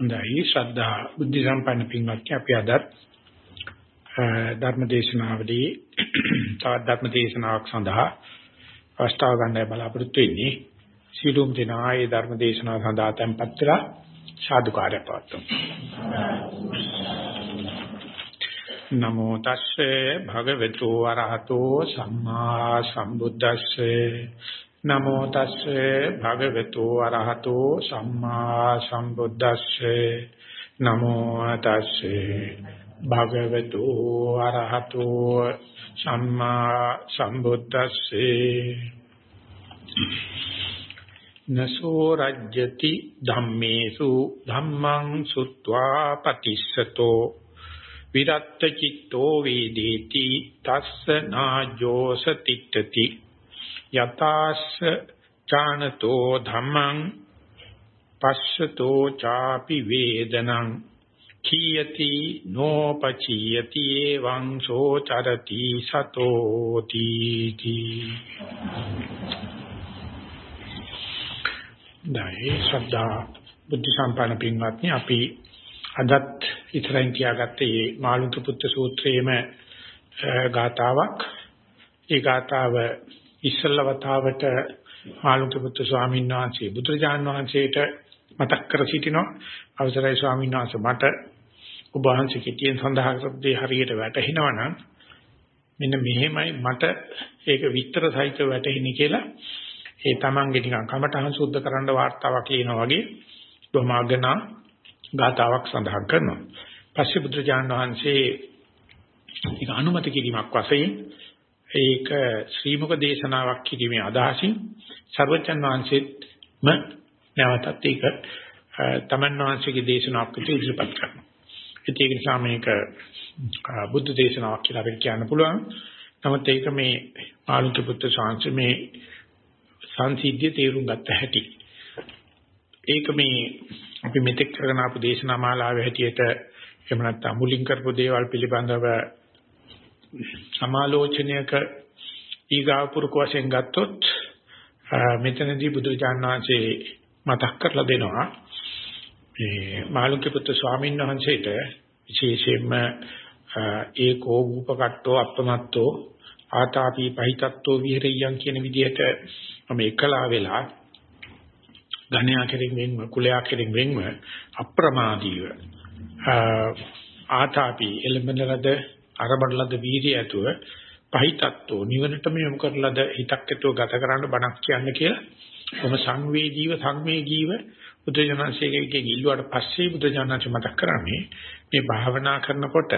හොඳයි. ශ්‍රද්ධා බුද්ධ සම්පන්න පින්වත්නි අපි අද ධර්ම දේශනාවදී තවත් ධර්ම දේශනාවක් සඳහා අවස්ථාව ගන්නයි බලාපොරොත්තු වෙන්නේ. සීලුම් දිනා ඒ ධර්ම දේශනාව සඳහා tempත් වෙලා සාදුකාරය පවත්වමු. නමෝ තස්සේ භගවතු වරහතෝ සම්මා සම්බුද්දස්සේ. නමෝ තස්සේ භගවතු අරහතෝ සම්මා සම්බුද්දස්සේ. නමෝ තස්සේ භගවතු අරහතෝ සම්මා සම්බුද්දස්සේ. නසෝ රජ්‍යති ධම්මේසු ධම්මං සුත්වා පතිස්සතෝ විරත්ත චිත්තෝ වේදේති තස්ස නාජෝස තිට්ඨති. යතාස්ස ඡානතෝ ධම්මං පස්සතෝ චාපි වේදනං කීයති නෝපචීයති එවං සෝ චරති සතෝ තීති දැයි ශ්‍රද්ධා බුද්ධ සම්පන්න පින්වත්නි අපි අදත් ඉතරෙන් කියාගත්තේ මේ මාළුක පුත්‍ර සූත්‍රයේම ගාතාවක්. ඒ ගාතාව ඉස්සල්ල වතාවට ආලුක පුත්තු ස්වාමීන් වහන්සේ බුදුරජාන් වහන්සේට මතක් කර සිටිනවා. අවසරයි ස්වාමීන් වහන්සේ මට ඔබ වහන්සේ කිටියෙන් සඳහන් කරපු හරියට වැටහෙනවා නම් මෙන්න මෙහෙමයි. මට ඒක විස්තර සහිතව වැටහෙන්නේ කියලා. ඒ තමන්ගේ නිකන් කමටහන් සුද්ධ කරන්න වාර්තාවක් ලියනවා වගේ බොමාගනා ගාතාවක් සඳහන් කරනවා. පස්සේ බුදුරජාණන් වහන්සේ ඒක අනුමත කිරීමක් වශයෙන් ඒක ශ්‍රීමුක දේශනාවක් කිරීමේ අදහසින් සර්වචන් වහන්සේත්ම නැවතත් ඒක තමන් වහන්සේගේ දේශනාවක් විදිහට ඉදිරිපත් කරනවා. ඒක නිසා මේක බුද්ධ දේශනාවක් කියලා අපිට කියන්න පුළුවන්. නමුත් ඒක මේ පාලුක පුත්‍ර ශාන්ති මේ සංසිද්ධිය තේරුම් ගත්ත හැටි. ඒක මේ අපි මෙතෙක් කරගෙන ආපු දේශනා මාලාවේ හැටියට එහෙම නැත්නම් මුලින් කරපු දේවල් පිළිබඳව සමාලෝචනයක ඊගාව පුරුක වශයෙන් ගත්තොත් මෙතනදී බුදුරජාණන් වහන්සේ මතක් කරලා දෙනවා. මේ මාළුක්‍ය පුත්‍ර ස්වාමීන් වහන්සේට විශේෂයෙන්ම ඒකෝ භූපකට්ටෝ අප්පමත්තෝ ආතාපි පහිතත්තෝ විහෙරියන් කියන විදිහට මම එකලා වෙලා ගණ්‍යා කෙරෙන් වෙන්ව කුලයා කෙරෙන් වෙන්ව අප්‍රමාදීව ආතාපි එළඹලද අරබඩලද වීර්ය ඇතුව පහිතත්වෝ නිවනටම යොමු කරලද හිතක් ඇතුව ගත කරන්න බණක් කියන්න කියලා. කොහොම සංවේදීව සංවේගීව බුදුජානසේකගේ ඉල්ලුවාට පස්සේ බුදුජානක මතක් කරන්නේ මේ භාවනා කරනකොට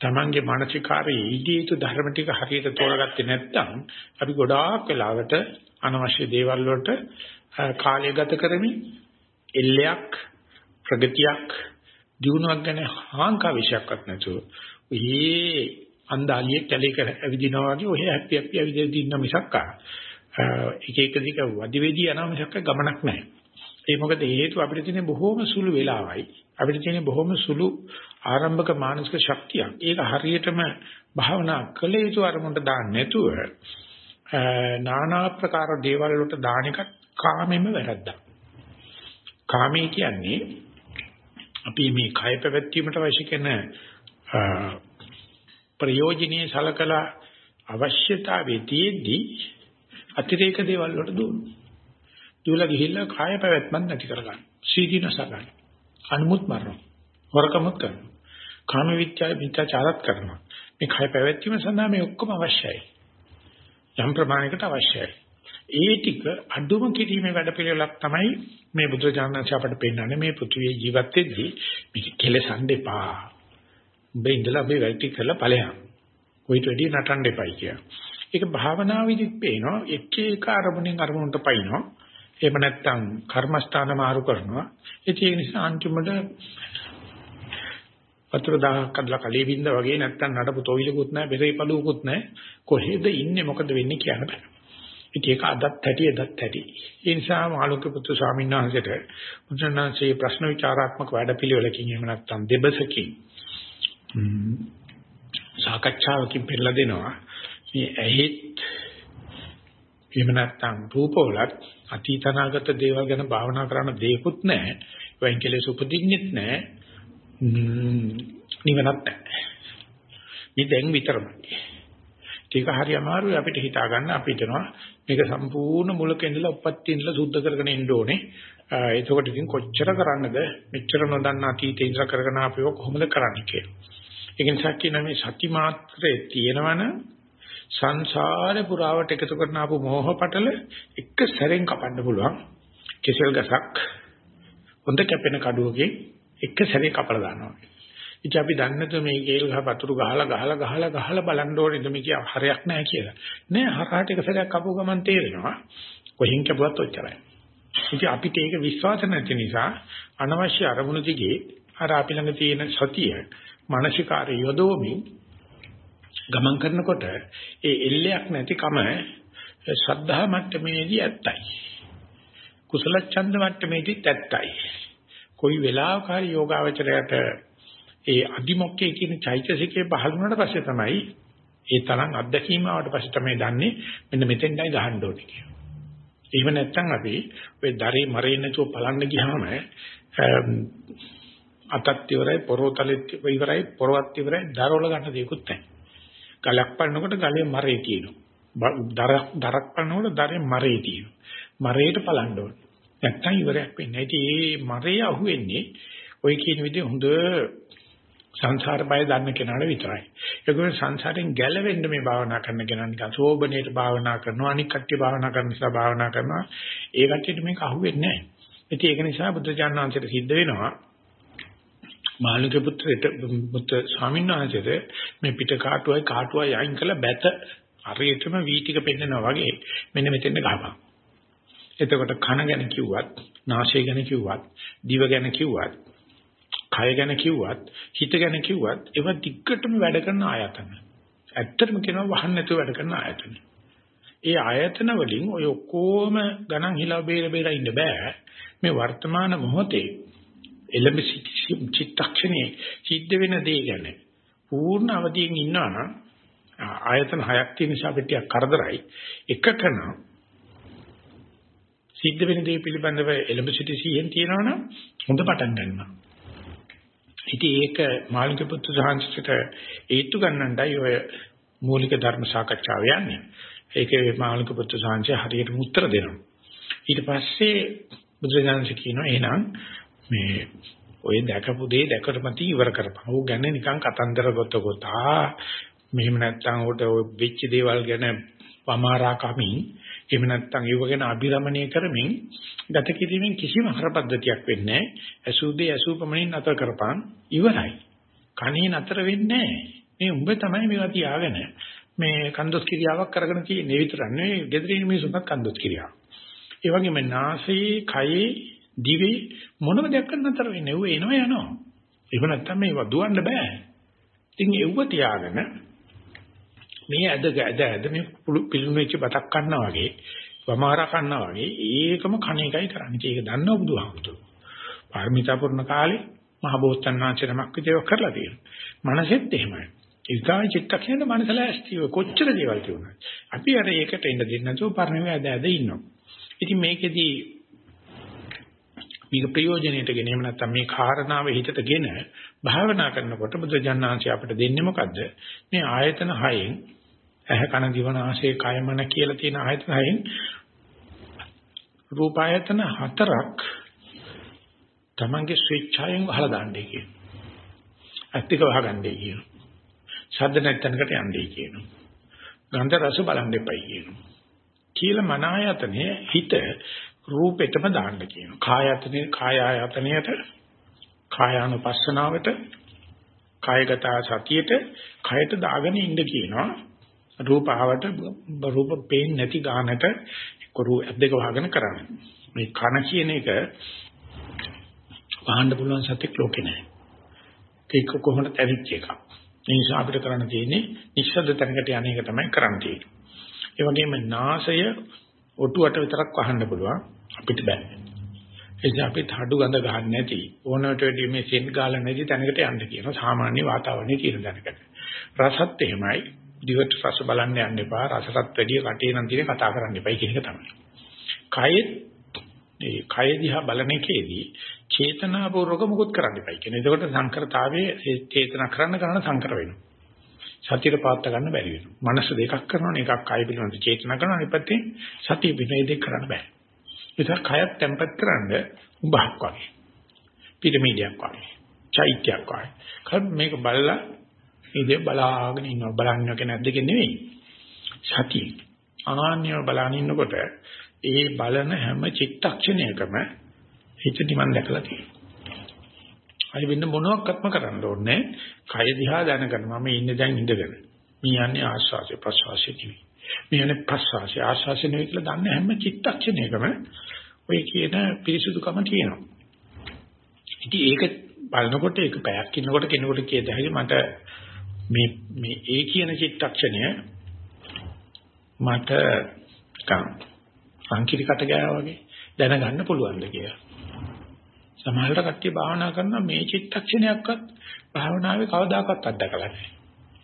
තමන්ගේ මානසිකාරයේ ඊදී යුතු ධර්ම ටික හරියට තෝරගත්තේ නැත්නම් අපි ගොඩාක් වෙලාවට අනවශ්‍ය දේවල් වලට කාලය ගත කරමින් එල්ලයක් ප්‍රගතියක් දිනුවක් ගැන හාංකා විශයක්වත් නැතුව ඔහේ අන්දාලිය කැලේක ඇවිදිනවා වගේ ඔහේ හැපි හැපි ඇවිදින්න ඉන්න මිසක් එක එක දික වදිවේදී යනවා මිසක් ගමනක් නැහැ. ඒ මොකද හේතුව අපිට තියෙන බොහොම සුළු වෙලාවයි. අපිට තියෙන බොහොම සුළු ආරම්භක මානසික ශක්තියක්. ඒක හරියටම භාවනා කළ යුතු අරමුණට දාන්න නැතුව නානා ප්‍රකාර දේවල් වලට දාන එක කාමෙම වැරද්දක්. කාමයේ කියන්නේ අපි මේ කය පැවැත්වීමට අවශ්‍ය කරන ප්‍රයෝජනීය සලකලා අවශ්‍යතාවයේ තියෙද්දි අතිරේක දේවල් වලට දුවනවා. දුවලා ගිහිල්ලා කාය පැවැත්මක් නැති කරගන්න. සීදීනස ගන්න. අනුමුත් මරනවා. වරකමුත් කරනවා. කාම විත්‍යාව මිත්‍යාචාරත් කරනවා. මේ කාය පැවැත්වීම සඳහා මේ ඔක්කොම අවශ්‍යයි. යම් ප්‍රමාණයකට අවශ්‍යයි. ඒ ටික අඩුම කිරීමේ වැඩපිළිවෙලක් තමයි මේ බුදුරජාණන් අපට පෙන්නන්නේ මේ පෘථිවියේ ජීවත් වෙද්දී මේක කෙලසන් දෙපා. උඹ ඉඳලා අපි වැටි කරලා ඵලයන්. කොයිට වැඩි නටන්න එපයි කිය. ඒක භාවනා විදිහට පේනවා එක එක අරමුණෙන් අරමුණට පයින්නවා. එහෙම නැත්නම් කර්මස්ථාන මාරු කරනවා. ඒ නිසා අන්තිමට වතුර දහහක් අදලා කලේ බින්ද වගේ නැත්නම් නඩපු තොইলකුත් නැහැ බෙරේ පළුවකුත් නැහැ. කොහෙද ඉන්නේ මොකද වෙන්නේ කියන්න බෑ. ඉතින් ඒක අදත් ඇටි එදත් ඇටි. ඒ නිසා මාළුක්‍ය පුත්තු ස්වාමීන් වහන්සේට බුදුරණන්සේ ප්‍රශ්න විචාරාත්මක වැඩපිළිවෙලකින් එහෙම නැත්නම් දෙබසකින් සාකච්ඡාවකින් පෙන්නලා දෙනවා. මේ ඇහිත් එහෙම නැත්නම් රූපවලත් අතීතනාගත දේවල් ගැන භාවනා කරන්න දෙයක්වත් නැහැ. වයින් කෙලෙස් උපදින්නෙත් නැහැ. නිවනක් නැහැ. මේ දැන් විතරමයි. ඒක හරි අමාරුයි අපිට හිතා ගන්න අපි හිතනවා මේක සම්පූර්ණ මුලක ඉඳලා උපත්ති ඉඳලා සුද්ධ කරගෙන එන්න ඕනේ. එතකොට ඉතින් කොච්චර කරන්නද මෙච්චර නොදන්න අතීතේ ඉඳලා කරගෙන ආපේව කොහොමද කරන්නේ කියලා. ඒක නිසා කියන මේ සති මාත්‍රේ තියෙනවනම් සංසාරේ පුරාවට එකතු කරන ආපු මෝහ පටල එක සැරෙන් කපන්න පුළුවන්. කෙසෙල් ගසක් හොඳ කැපෙන කඩුවකින් එක සැරේ කපලා දානවා. ඉතින් අපි දන්නේ නැතුව මේ කේල් ගහ පතුරු ගහලා ගහලා ගහලා ගහලා බලන්න ඕනේද මේක හරයක් නැහැ කියලා. නෑ හරහට එක සැරයක් කපුව ගමන් තේරෙනවා. කොහෙන් කැපුවත් ඔච්චරයි. ඉතින් අපිට ඒක විශ්වාස නැති නිසා අනවශ්‍ය අරමුණු දිගේ අර අපි ළඟ තියෙන සතිය මානසිකාරය යොදවමින් ගමන් කරනකොට ඒ එල්ලයක් නැතිකම ශ්‍රද්ධා මට්ටමේදී ඇත්තයි. කුසල ඡන්ද මට්ටමේදීත් ඇත්තයි. කොයි වෙලාවක හරි යෝගාවචරයට ඒ අදිමොක්කේ කියන චෛතසිකේ පහළ වුණාට පස්සේ තමයි ඒ තරම් අත්දැකීම ආවට පස්සේ තමයි දන්නේ මෙන්න මෙතෙන්ඩයි ගහන්න ඕනේ කියලා. එහෙම නැත්නම් අපි ඔය දරේ මරේ නැතුව බලන්න ගියාම අතත් ඉවරයි පොරොතලෙත් ඉවරයි පොරවත් ඉවරයි දරවල ගන්න දෙයක්වත් නැහැ. ගලක් පන්නකොට ගලේ මරේ තියෙනවා. දරක් දරක් පන්නකොට දරේ මරේ තියෙනවා. මරේට බලන්න ඕනේ. නැත්තම් ඉවරයක් වෙන්නේ නැහැ. ඉතින් මේ මරේ අහුවෙන්නේ ඔය කියන විදිහ හොඳ සංසාර බය දන්න කෙනාට විතරයි. ඒකෝර සංසාරයෙන් ගැලවෙන්න මේ භාවනා කරන කෙනා නිකන් සෝබනේට භාවනා කරනවා අනික් කට්ටිය භාවනා කරන නිසා භාවනා කරනවා. ඒ කට්ටියට මේක අහුවෙන්නේ නැහැ. ඉතින් ඒක නිසා බුදුචානන්සේට සිද්ධ වෙනවා මාළුක පුත්‍රයට පුත්‍ර ස්වාමීන් වහන්සේට මේ පිට කාටුවයි කාටුවයි අයින් කළ බැත හරියටම වී ටික පෙන්නනවා වගේ මෙන්න මෙතෙන්ද ගහපන්. එතකොට කන ගැන කිව්වත්, නාසය ගැන කිව්වත්, දිව ගැන කිව්වත් කය ගැන කිව්වත් හිත ගැන කිව්වත් ඒව දිග්ගටම වැඩ කරන ආයතන. ඇත්තටම කියනවා වහන්න නැතුව වැඩ කරන ආයතන. ඒ ආයතන වලින් ඔය ඔක්කොම ගණන් හිලව බේර බේර ඉන්න බෑ. මේ වර්තමාන මොහොතේ එළඹ චිත්තක්ෂණේ සිද්ධ වෙන දේ ගැන පූර්ණ අවදියෙන් ඉන්නවා නම් ආයතන හයක් තියෙන නිසා අපිට කරදරයි. එකකන සිද්ධ වෙන දේ පිළිබඳව එළඹ සිටි සිහියෙන් තියෙනවනම් හොඳ පටන් ගන්නවා. ඉතින් ඒක මාළික පුත්තු සාංශිකට ඒත්තු ගන්නණ්ඩයි ඔය මූලික ධර්ම සාකච්ඡාව යන්නේ. ඒකේ මාළික පුත්තු සාංශය හරියට උත්තර දෙනවා. ඊට පස්සේ බුදුරජාණන් කියනවා එහෙනම් මේ ඔය දැකපු දේ දැකටම ඉවර කරපන්. ਉਹ ගැන නිකන් කතන්දර ගොත ගොතා මෙහෙම නැත්තම් උට ඔය වෙච්ච දේවල් ගැන වමාරා කමින් එහෙම නැත්නම් ඒව ගැන අභිරමණය කරමින් ගත කිරීමෙන් කිසිම හරපද්ධතියක් වෙන්නේ නැහැ. ඇසුදේ ඇසුපමණින් නතර කරපන් ඉවරයි. කණේ නතර වෙන්නේ මේ උඹ තමයි මේවා තියාගෙන මේ කන්දොස් කිරියාවක් කරගෙන තියෙන්නේ විතරක් නෙවෙයි gedirin මිනිසුන්ට කන්දොස් කිරියාව. ඒ වගේම නාසයේ, කයේ, දිවේ මොනම දෙයක් නතර වෙන්නේ. ඌ එනවා යනවා. ඒක නැත්තම් මේවා දුවන්න බෑ. ඉතින් ඒව තියාගෙන මේ ඇද ඇද ඇද මේ පිළුණු වෙච්ච බතක් කන්නා වගේ වමාරා කන්නා වගේ ඒකම කණ එකයි කරන්නේ. ඒක දන්නව බුදුහාමුදුරුවෝ. පාරමිතා පුරන කාලේ මහ බෝසත්ණන් වහන්සේ නමක් විදියට කරලා තියෙනවා. මනසෙත් එහෙමයි. ඒකායි චිත්තක්ෂණය මනසලා ඇස්තිව කොච්චර දේවල් තියුණා. අපි අර ඒකට එන්න දෙන්නේ නැතුව පරිණාමය ඇද ඇද ඉන්නවා. ඉතින් මේකෙදී මේක ප්‍රයෝජනෙට ගෙන එහෙම නැත්නම් මේ කාරණාව හිතටගෙන භාවනා කරනකොට බුදුජානනාංශය අපිට දෙන්නේ මොකද්ද? මේ ආයතන හයෙන් ඇහ කන දිව නාසය කය මන කියලා තියෙන ආයතන හයෙන් රූප ආයතන හතරක් තමන්ගේ ස්විච්චයෙන් වහලා දාන්නයි කියනවා. ඇත්තික වහගන්නයි කියනවා. ශබ්ද නැත්තනකට යන්නයි කියනවා. ගන්ධ රස බලන්න එපයි කියනවා. කියලා මන ආයතනයේ හිත රූපෙටම දාන්න කියනවා. කායයතනේ කාය ආයතනයට කායානුපස්සනාවට කායගත සතියට කයට දාගෙන ඉන්න කියනවා. රූප ආවට රූප පේන්නේ නැති ගානට කරු දෙක වහගෙන කරන්නේ. මේ කන කියන එක වහන්න පුළුවන් සත්‍යක් ලෝකේ නැහැ. ඒක කොහොමද ඇවිත් එකක්. ඒ නිසා අපිට කරන්න තියෙන්නේ නිශ්ශබ්ද තැනකට යන එක තමයි කරන්න තියෙන්නේ. ඒ වගේම නාසය ඔටුවට විතරක් වහන්න පුළුවන් අපිට බෑ. එනිසා අපි හඩු ගඳ ගන්න නැති ඕනකට වැඩි මේ සෙන් ගාලා නැති තැනකට යන්න කියනවා සාමාන්‍ය වාතාවරණයේ තියෙන තැනකට. රසත් එහෙමයි. දිවට රස බලන්න යන්න එපා. රසටත් වැඩි කටේ නම් තියෙන කතා කරන්න එපා කියන එක තමයි. කයෙත් ඒ කය දිහා බලන එකේදී චේතනාපූර්වක මුකුත් කරන්න එපයි කියන. එතකොට සංකරතාවයේ චේතනා කරන්න කරන සංකර වෙනවා. සතියට පාත්ත ගන්න බැරි වෙනවා. මනස දෙකක් කරනවනේ එකක් කය පිළිබඳ චේතනා කරනවා අනිත් පැත්තේ සතිය පිළිබඳ දෙක කරන්න බෑ. ඒක කයත් tempat කරන්න උඹක් වගේ. පිරමීඩයක් වගේ. චෛත්‍යයක් වගේ. කල් මේක බලලා ඉතින් බලාගෙන ඉන්නවා බලන්නක නැද්ද කියන නෙවෙයි. සතිය. ආන්‍යව බලන ඉන්නකොට ඒ බලන හැම චිත්තක්ෂණයකම හිත නිවන් දැකලා තියෙනවා. අය වෙන්න මොනවත්ක්ම කරන්න ඕනේ. කය දිහා දැනගන්න මම ඉන්නේ දැන් ඉඳගෙන. මේ යන්නේ ආස්වාසිය ප්‍රසවාසිය නෙවෙයි. මේ යන්නේ ප්‍රසවාසිය ආස්වාසිය නෙවෙයි කියලා දන්න හැම චිත්තක්ෂණයකම ඔය කියන පිරිසුදුකම තියෙනවා. ඉතින් ඒක බලනකොට ඒක පැයක් ඉන්නකොට කෙනෙකුට කියද හැකි මට මේ මේ ඒ කියන චිත්තක්ෂණය මට කම් සංකීර්ණකට ගියා වගේ දැනගන්න පුළුවන්ද කියලා. සමහරවිට කට්ටිය භාවනා කරනවා මේ චිත්තක්ෂණයක්වත් භාවනාවේ කවදාකවත් අත්දකලා නැහැ.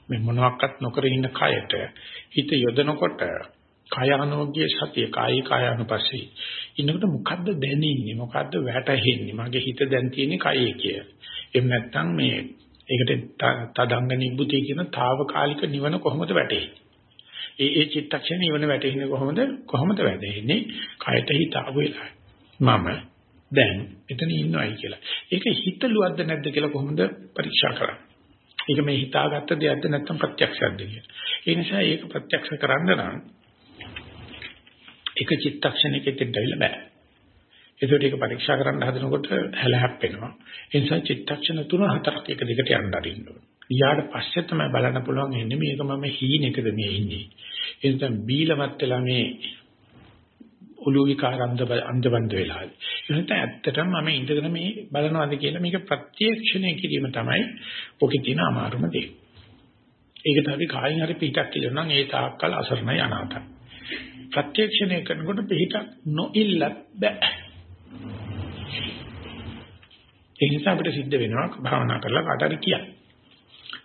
මේ මොනවත් නොකර ඉන්න කයට හිත යොදනකොට කය අනෝග්‍ය සතිය කායි කායනුපස්සී ඉන්නකොට මොකද්ද දැනෙන්නේ මොකද්ද වැටහෙන්නේ මගේ හිත දැන් තියෙන්නේ කයේ කියලා. එහෙම නැත්නම් මේ ඒකට තදංග නිබ්බුතිය කියන తాවකාලික නිවන කොහොමද වැටෙන්නේ? ඒ ඒ චිත්තක්ෂණ නිවන වැටෙන්නේ කොහොමද? කොහොමද වැටෙන්නේ? කයට හිත ආවෙලා. මම දැන් එතන ඉන්නවයි කියලා. ඒක හිතලුවක්ද නැද්ද කියලා කොහොමද පරීක්ෂා කරන්නේ? ඒක මේ හිතාගත්ත දෙයක්ද නැත්නම් ප්‍රත්‍යක්ෂයක්ද කියලා. ඒ නිසා ඒක ප්‍රත්‍යක්ෂ කරන්න නම් එක චිත්තක්ෂණයක දෙන්න බෑ. ඒකට ඒක පරීක්ෂා කරන්න හදනකොට හැලහැප්පෙනවා. ඒ නිසා චිත්තක්ෂණ තුන හතරක් එක දිගට යන්න අරින්න ඕනේ. ඊට පස්සේ තමයි බලන්න පුළුවන් එන්නේ මේක මම හීනෙකද මේ ඉන්නේ. ඒ නිසා බීලමත් වෙලා මේ ඔළුව විකාරන්ද අන්දබන්ද වෙලා. එහෙනම් ඇත්තටම මම ඉඳගෙන මේ බලනවාද කියලා මේක ප්‍රත්‍යක්ෂණය කිරීම තමයි ඔකේ තියෙන අමාරුම දේ. ඒක තමයි කායින් හරි පිටක් කියලා නම් ඒ තාක්කල් අසරණයි අනාථයි. ප්‍රත්‍යක්ෂණය කරනකොට පිටක් නොඉල්ල බෑ. ඒ නිසා අපිට සිද්ධ වෙනවා භාවනා කරලා කාට හරි කියන්න.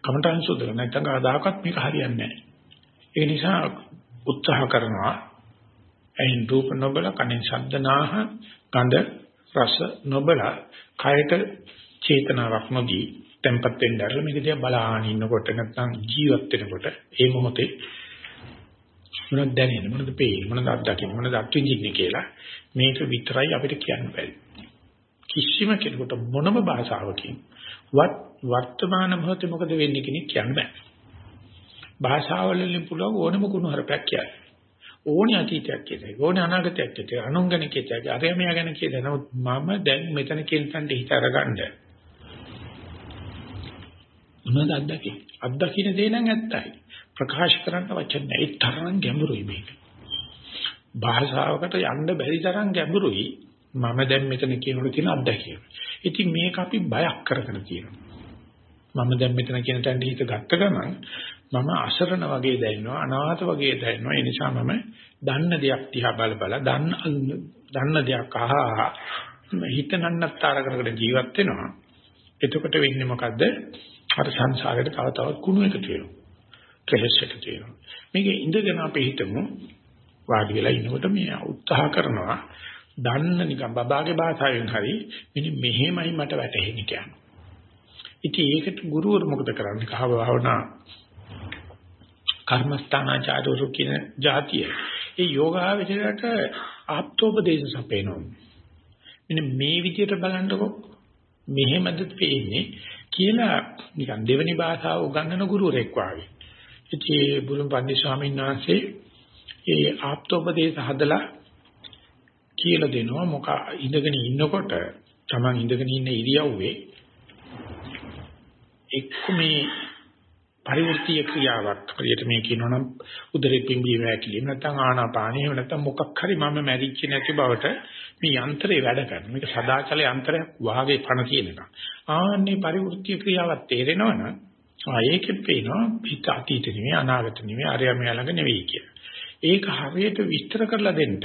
කමඨාන් සුද්ධ කරලා නැත්නම් කවදාකවත් මේක හරියන්නේ නැහැ. ඒ නිසා උත්සාහ කරනවා ඇයින් රූප නොබල කනින් ශබ්ද නාහ ගඳ රස නොබල කයට චේතනාවක් නොදී tempat වෙන්න ඇරලා මේක දිහා බලාගෙන ඉන්නකොට නැත්නම් ජීවත් වෙනකොට ඒ මොහොතේ මොනවද දැනෙන්නේ මොනවද පේන්නේ මොනවද අත්දකින්නේ මොනවද අත්විඳින්නේ කියලා මේක විතරයි අපිට කියන්න බැරි. කිසිම කෙනෙකුට මොනම භාෂාවකින් වර්තමාන මොහොතේ මොකද වෙන්නේ කියන කියන්න බෑ. භාෂාවලින් පුළුවන් ඕනම කුණු හරපයක් කියන්න. ඕනේ අතීතයක් කියතයි ඕනේ අනාගතයක් කියතයි අනුංගන කියතයි අරය මෙයා ගැන කියතයි නමුත් මම දැන් මෙතන කියන තැනට හිත අරගන්න මොනවද අත්දකින්නේ අත්දකින්න දේ නම් ඇත්තයි ප්‍රකාශ කරන්න වචන නැහැ. ඒ තරම් ගැඹුරුයි මේක. භාෂාවකට යන්න බැරි තරම් ගැඹුරුයි. මම දැන් මෙතන කියනකොට තියෙන අත්දැකීම. ඉතින් මේක අපි බයක් කරගෙන තියෙනවා. මම දැන් මෙතන කියන තැනට හිත ගත්ත ගමන් මම අසරණ වගේ දැනෙනවා අනාථ වගේ දැනෙනවා ඒ නිසා මම දන්න දෙයක් දිහා බල බල දන්න දන්න දෙයක් අහා හිත නන්නත්තර කරගෙන ජීවත් වෙනවා එතකොට වෙන්නේ මොකද්ද අර සංසාරයට තව තවත් කුණු එකතු වෙනවා කෙලස් එක තියෙනවා. මේක ඉඳගෙන අපි හිතමු වාඩි වෙලා ඉනකොට මේ උත්සාහ කරනවා දන්න නිකන් බබාගේ භාෂාවෙන් හරි මෙන්න මෙහෙමයි මට වැටහෙන්නේ කියන්නේ. ඉතින් ඒකට ගුරුවරු මොකද කරන්නේ? කහ භාවනා කර්මස්ථානාචාරවරු කියන જાතිය. ඒ යෝගාවචරයට ආප්තෝපදේශ සපේනවා. මෙන්න මේ විදිහට බලන්නකො මෙහෙමද පේන්නේ කියලා නිකන් දෙවෙනි භාෂාව උගන්වන ගුරුවරෙක් වාගේ. ඉතින් බුදුන් පන්දි ස්වාමීන් වහන්සේ ඒ ආප්තෝපදේශ හදලා කියලා දෙනවා මොක ඉඳගෙන ඉන්නකොට Taman ඉඳගෙන ඉන්න ඉරියව්වේ එක්ක මේ පරිවෘත්තීය ක්‍රියාවක් හරියට මේ කියනවනම් උදරේ පිම්බීම හැකිලිම නැත්නම් ආනාපානිය එහෙම නැත්නම් මොකක් හරි මම මැරිච්ච නැති බවට මේ යන්ත්‍රේ වැඩ කරන මේක සදාචල යන්ත්‍රයක් වාගේ පණ කියන එක. ආන්නේ පරිවෘත්තීය ක්‍රියාවක් තේරෙනවනම් ආ ඒකෙත් පේනවා හිත අතීත නෙවෙයි අනාගත නෙවෙයි අරයා මෙයා ළඟ නෙවෙයි කියලා. ඒක හරියට විස්තර කරලා දෙන්න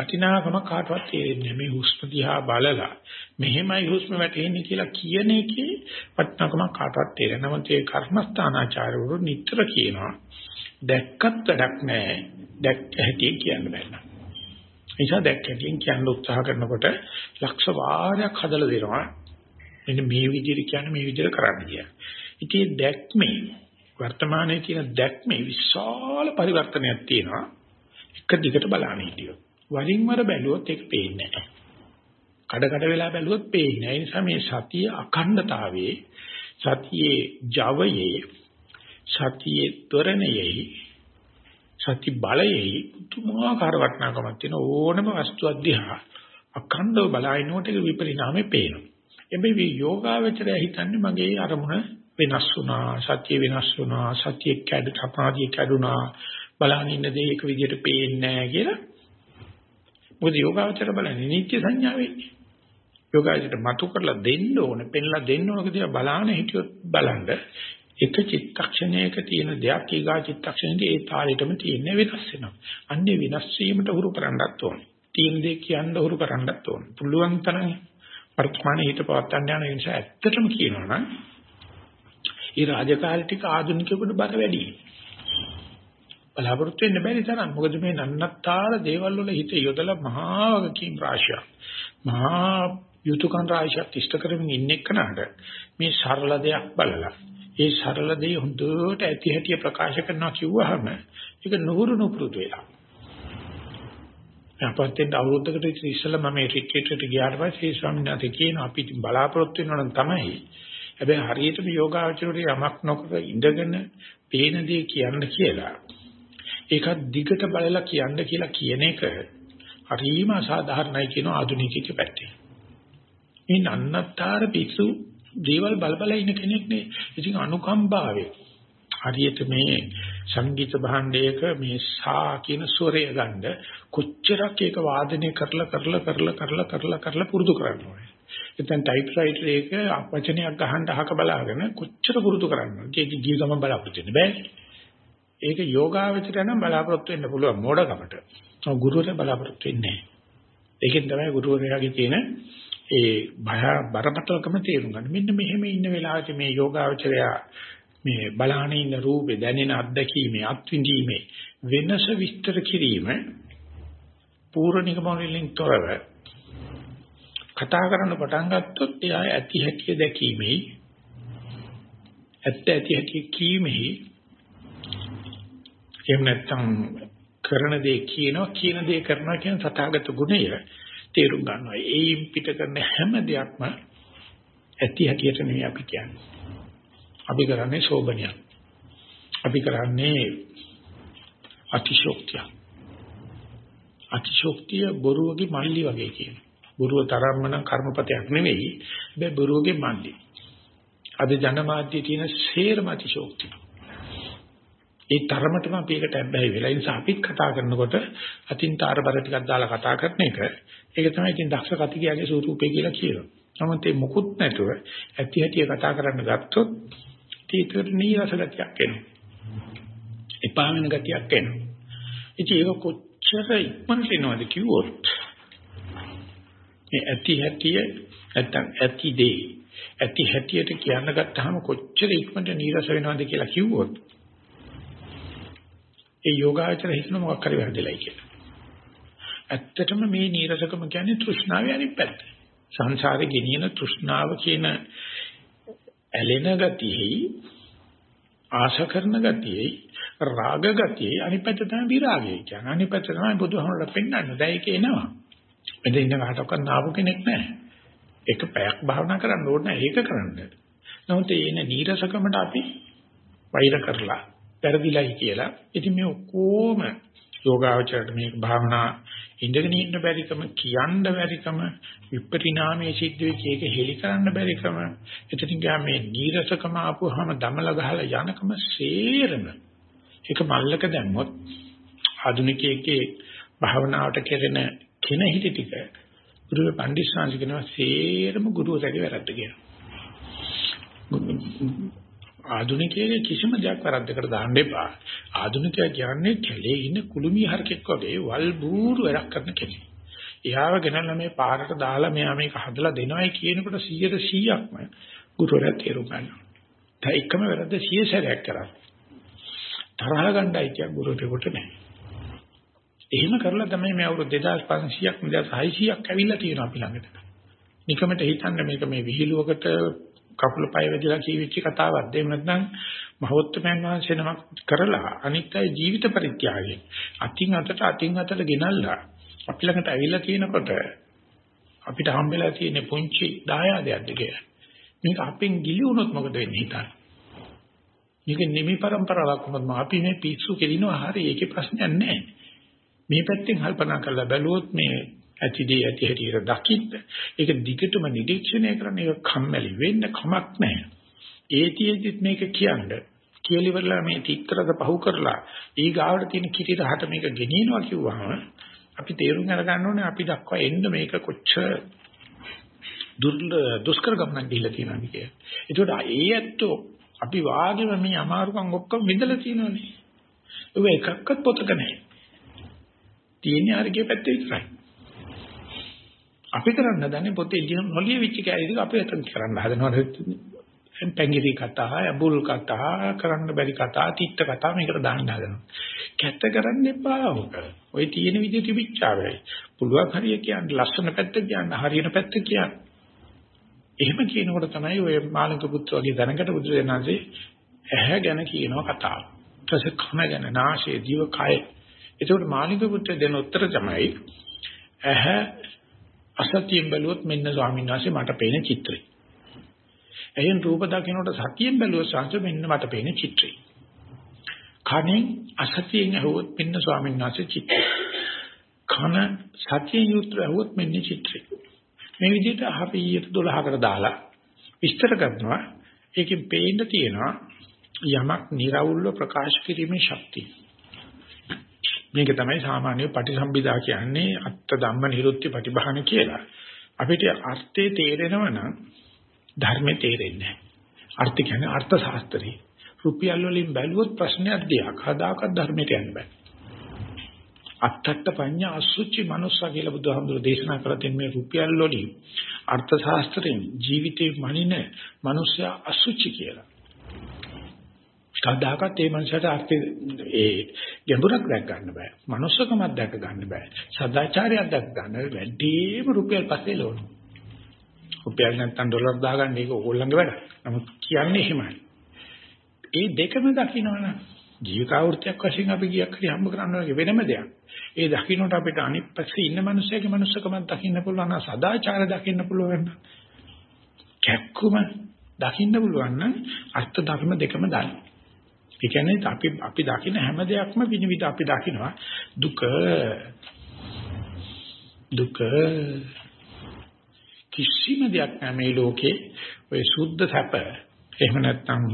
වටිනාකම කාටවත් තේරෙන්නේ මේ හුස්ම දිහා බලලා මෙහෙමයි හුස්ම වැටෙන්නේ කියලා කියන එකේ වටිනාකම කාටවත් තේරෙන්නේ නැමත් ඒ කර්මස්ථානාචාරවරු නිතර කියනවා දැක්කත් වැඩක් නැහැ දැක්ක හැටි කියන්න බෑ නිසා දැක්කකින් කියන්න උත්සාහ කරනකොට ලක්ෂ වාරයක් හදලා දෙනවා. මෙන්න මේ විදිහට කියන්නේ මේ විදිහට කරන්න කියලා. ඉතින් දැක්මේ වර්තමානයේ තියෙන දැක්මේ විශාල පරිවර්තනයක් තියෙනවා. එක දිගට බලන්න හිටියොත්. වරින් වර බැලුවොත් ඒක පේන්නේ නැහැ. කඩ කඩ වෙලා බැලුවොත් පේන්නේ නැහැ. ඒ නිසා මේ සතිය අඛණ්ඩතාවයේ සතියේ ජවයේ සතියේ ත්වරණයේ සති බලයේ පුදුමාකාර වටිනාකමක් තියෙන ඕනම වස්තුවක් දිහා අඛණ්ඩව බලනකොට ඒක විපරිණාමේ පේනවා. එබැවි යෝගාවචරය හිතන්නේ මගේ අරමුණ වෙනස් වුණා, සතිය වෙනස් වුණා, සතිය කැඩ සමාධිය කැඩුනා, බලන ඉන්න දේ එක විදිහට පේන්නේ නැහැ කියලා. මොකද යෝගාවචර බලන්නේ නිත්‍ය සංඥාවෙන්නේ. යෝගාවචරයට මතු කරලා දෙන්න ඕනේ, පෙන්ලා දෙන්න ඕනේ කියලා බලාන හිටියොත් බලන්න එක චිත්තක්ෂණයක තියෙන දෙයක් ඊගා චිත්තක්ෂණයේදී ඒ තාලෙටම තියෙන වෙනස් වෙනවා. අන්නේ වෙනස් වීමට උරු කරන්නත් ඕනේ. තියෙන දේ කියන්න උරු කරන්නත් ඕනේ. පුළුවන් තරම් වර්තමානයේ හිත පවත්තන්න යන නිසා ඇත්තටම කියනවා නම් ඒ රාජකාරී ටික ආධුනිකයෙකුට බර වැඩි. බලාපොරොත්තු වෙන්න බැරි තරම්. මොකද මේ නන්නත්තර දේවල් වල හිත යොදලා මහා වගකීම් රාශියක්. මහා යුතුයකම් රාශියක් ඉෂ්ට කරමින් ඉන්න එක්කනට මේ සරල දෙයක් බලලා ඒ සරල දේ හොඳට ඇති හැටි ප්‍රකාශ කරනවා කිව්වහම ඒක නුහුරු නුපුරුදු වෙලා. අපත්තෙන් අවුරුද්දකට ඉස්සෙල්ලා මම රිට්‍රීට් එකට ගියාට පස්සේ ස්වාමීන් වහන්සේ කියන අපි බලාපොරොත්තු වෙනවා නම් තමයි. හැබැයි හරියටම යෝගාචරයේ යමක් නොකර ඉඳගෙන පේන දේ කියන්න කියලා. ඒකත් දිගට බලලා කියන්න කියලා කියන එක හරිම අසාධාරණයි කියන ආධුනිකයෙක් පැත්තේ. මේ නන්නත්තර පිස්සු දේවල් බල බල ඉන්න කෙනෙක් නේ. ඉතින් අනුකම්පාවේ හරියට මේ සංගීත භාණ්ඩයක මේ සා කියන ස්වරය ගන්න කොච්චරක් ඒක වාදනය කරලා කරලා කරලා කරලා කරලා කරලා පුරුදු කරන්න ඕනේ. එතෙන් ටයිප්‍රයිටර් එක වචනයක් ගහන්න අහක බලාගෙන කොච්චර පුරුදු කරන්න ඕනේ. ඒක ගිය ගමන් බලාපොරොත්තු වෙන්න බෑ. ඒක යෝගාවචරය නම් බලාපොරොත්තු වෙන්න පුළුවන් මෝඩකමට. ගුරුවරයා බලාපොරොත්තු වෙන්නේ නැහැ. ඒකෙන් තමයි ගුරුවරයාගේ තියෙන ඒ බය බරපතලකම තේරුම් ගන්න. මෙන්න මෙහෙම ඉන්න වෙලාවට මේ යෝගාවචරය මේ බලාන ඉන්න රූපේ දැනෙන අත්දැකීමේ අත්විඳීමේ වෙනස විස්තර කිරීම පූර්ණික මොළෙලින් තොරව කතා කරන්න පටන් ගත්තොත් එයා ඇති හැටි දැකීමේ ඇත්ත ඇති හැටි කීමේ එහෙම නැත්නම් කරන දේ කියනවා කියන දේ කරනවා කියන සතාගත ගුණය තේරුම් ගන්නවා. ඒයින් පිට කරන හැම දෙයක්ම ඇති හැටියට නෙවෙයි අපි කියන්නේ. අපි කරන්නේ ශෝභනයක්. අපි කරන්නේ අතිශෝක්තිය. අතිශෝක්තිය බොරුවගේ මල්ලි වගේ කියනවා. බොරුව තරම්ම නම් කර්මපතයක් නෙවෙයි. හැබැයි බොරුවගේ මල්ලි. අද ජනමාධ්‍යයේ තියෙන සේරම අතිශෝක්තිය. ඒ තරමටම අපි ඒකට ඇබ්බැහි වෙලා. ඒ නිසා අපිත් කතා කරනකොට අතින් තාරබර ටිකක් දාලා කතා කරන එක ඒක තමයි ඉතින් දක්ෂ කතිකයාගේ ස්වරූපය කියලා කියනවා. නමුත් මේ මුකුත් නැතුව ඇති හැටි කතා කරන්න ගත්තොත් ඒකට නීරස ගතියක් එනවා. එපා වෙන ගතියක් එනවා. ඉතින් ඒක කොච්චර ඉක්මනට එනවද කිව්වොත් මේ ඇති හැටිය නැත්තම් ඇති දේ ඇති හැටියට කියන්න ගත්තාම කොච්චර ඉක්මනට නීරස වෙනවද කියලා කිව්වොත් ඒ යෝගාචර හිතන මොකක් හරි වැරදිලයි කියලා. ඇත්තටම මේ නීරසකම කියන්නේ තෘෂ්ණාවේ අනිත් පැත්ත. සංසාරේ ගෙනියන තෘෂ්ණාව කියන ඇලෙන ගතියෙහි ආශ කරන ගතියෙහි රාග ගතියෙහි අනිත් පැත්ත තමයි විරාගය කියන්නේ. අනිත් පැත්ත තමයි බුදුහමරට පෙන්වන්නේ. දැන් ඒක එනවා. මෙතන ඉන්න කාටවත් නාපු කෙනෙක් නැහැ. එක පැයක් භාවනා කරන්න ඕනේ ඒක කරන්න. නමුත් ඒ එන නීරසකමට අපි වෛර කරලා පෙරදිලයි කියලා. ඉතින් මේ ඔක්කොම යෝගාවචරයට මේක භාවනා ඉඳගෙන ඉන්න බැරිකම කියන්න බැරිකම විපරිණාමයේ සිද්ධ වෙච්ච එක හෙලි කරන්න බැරිකම එතනින් ගියා මේ නීරසකම ආපුවාම දමල ගහලා යනකම සේරම ඒක මල්ලක දැම්මොත් ආධුනිකයෙක්ගේ භාවනාවට කෙරෙන කෙනහිටි ටික ගුරු පඬිස්සාංශ කියනවා සේරම ගුරුවරයාගේ වැරද්ද කියලා. ආධුනිකයේ කිසිම දෙයක් වැරද්දකට දාන්න එපා. ආධුනිකයා කියන්නේ කැලේ ඉන්න කුළුමී හරකෙක් වගේ වල් බూరు වැඩක් කරන කෙනෙක්. එයාව ගෙනල්ලා මේ පාරට දාලා මෙයා මේක හදලා දෙනවයි කියනකොට 100%ක්ම ගුරුවරයා තේරුම් ගන්නවා. දැන් එකම වැරද්ද 100 සැරයක් කරා. තරහ ගන්නයි කිය ගුරුවරයෙකුට නැහැ. එහෙම කරලා තමයි මේ අවුරුදු 2500ක් 2600ක් ඇවිල්ලා තියෙනවා අපි ළඟට. නිකමට හිතන්න මේක මේ විහිළුවකට කකුල පය වැදලා කියවිච්ච කතාවක්ද එහෙම නැත්නම් මහෞත්මයන් වහන්සේ නමක් කරලා අනිත් අය ජීවිත පරිත්‍යාගයෙන් අතින් අතට අතින් අතට ගෙනල්ලා අපි ළඟට ඇවිල්ලා තියෙනකොට අපිට හම්බෙලා තියෙන පුංචි දායාදයක්ද කියලා. මේක අපෙන් ගිලි වුණොත් මොකද වෙන්නේ හිතන්න. මේක නිමි પરම්පරාවක් වුණොත් අපි මේ පිස්සු කෙලිනවා හරි ඒකේ ප්‍රශ්නයක් නැහැ. මේ පැත්තෙන් කල්පනා කරලා බැලුවොත් මේ ඇතිදී ඇති හැටියට දකින්න ඒක දිගටම නිරීක්ෂණය කරන එක කම්මැලි වෙන්න කමක් නැහැ. ඒතියෙදිත් මේක කියන්නේ කියලිවරලා මේ තිත්තරද පහු කරලා ඊ ගාවට තියෙන කිරි රහට මේක ගෙනියනවා කිව්වහම අපි තේරුම් අරගන්න ඕනේ අපි දක්වා එන්න මේක කොච්චර දුෂ්කර ගමනක් ගිහිල්ලා තියෙනවද කියලා. ඒකට ඒ ඇත්තෝ අපි වාගේම මේ අමාරුකම් ඔක්කොම විඳලා තියෙනවනේ. ඒක එකක්වත් පොතක නැහැ. තියෙන්නේ අරගේ පැත්තේ විතරයි. අපි කරන්න දන්නේ පොතේ ලියන නොලිය වෙච්ච කැලේ අපි හිතන් කරන්න හදනවා පැංගිරි කතා, අබුල් කතා, කරන්න බැරි කතා, තිත්ත කතා මේකට දාන්න හදනවා. කැත කරන්න එපා ඔක. ওই තියෙන විදිහ තිබිච්චාවයි. පුළුවන් හරිය කියන්නේ ලස්සන පැත්ත කියන්න, හරියන පැත්ත කියන්න. එහෙම කියනකොට තමයි ඔය මාළක පුත්‍ර වගේ දැනකට බුදුරජාණන්සේ ඇහැ ගැන කියනවා කතාව. ඊට පස්සේ කන ගැන, නාසය, දිව, කය. ඒකට මාළක පුත්‍ර දෙන උත්තර තමයි ඇහැ අසතියෙන් බැලුවොත් මෙන්න ස්වාමීන් වහන්සේ මට පේන චිත්‍රය. එහෙන් රූප දකින්නට සතියෙන් බැලුවොත් සංස මෙන්න මට පේන චිත්‍රය. කනෙන් අසතියෙන් ඇහුවොත් මෙන්න ස්වාමීන් වහන්සේ චිත්‍රය. කන සතියෙන් යුක්තව ඇහුවොත් මෙන්න චිත්‍රය. මේ විදිහට අපි 12කට දාලා විස්තර කරනවා. ඒකෙන් පේන්න තියෙනවා යමක් निराවුල්ව ප්‍රකාශ කිරීමේ ශක්තිය. මේක තමයි සාමාන්‍ය පටිසම්භිදා කියන්නේ අත්ත ධම්ම නිරුත්ති ප්‍රතිභාන කියලා. අපිට අර්ථය තේරෙනවා නම් ධර්මේ තේරෙන්නේ නැහැ. අර්ථ කියන්නේ අර්ථ ශාස්ත්‍රය. රුපියල් වලින් බැලුවොත් ප්‍රශ්නයක් දිහා කදාකත් ධර්මයට යන්න බෑ. අත්තත්ත පඤ්ඤා අසුචි මනුස්සා කියලා බුදුහාමුදුරෝ දේශනා කරලා තියෙන මේ රුපියල් වලින් අර්ථ ශාස්ත්‍රයෙන් ජීවිතේ මනින මනුස්සයා අසුචි කියලා. කවදාකවත් ඒ මනුස්සයාට අර්ථය ඒ ගැඹුරක් දැක් ගන්න බෑ. මනුස්සකමක් දැක ගන්න බෑ. සදාචාරයක් දැක ගන්න වැඩිම රුපියල් පස්සේ ලෝන. රුපියල් නැත්තම් ඩොලර් දාගන්න ඒක ඕගොල්ලන්ගේ වැඩ. නමුත් කියන්නේ එහෙමයි. ඒ දෙකම දකින්නවනම් ජීවිතාවෘතියක් වශයෙන් අපි ගියක් හරි හම්බ කරනවා වෙනම දෙයක්. ඒ දකින්නට අපිට අනිත් පැත්තේ ඉන්න මිනිස්සෙගේ මනුස්සකමක් දකින්න පුළුවන් නම් සදාචාර දකින්න පුළුවන් නම් කැක්කුම දකින්න පුළුවන් නම් අර්ථ ධර්ම දෙකම දන්න. ඒ කියන්නේ අපි අපි දකින්න හැම දෙයක්ම විනිවිද අපි දකිනවා දුක දුක කිසිම දෙයක් නැහැ මේ ලෝකේ ඔය සුද්ධ සැප එහෙම නැත්නම්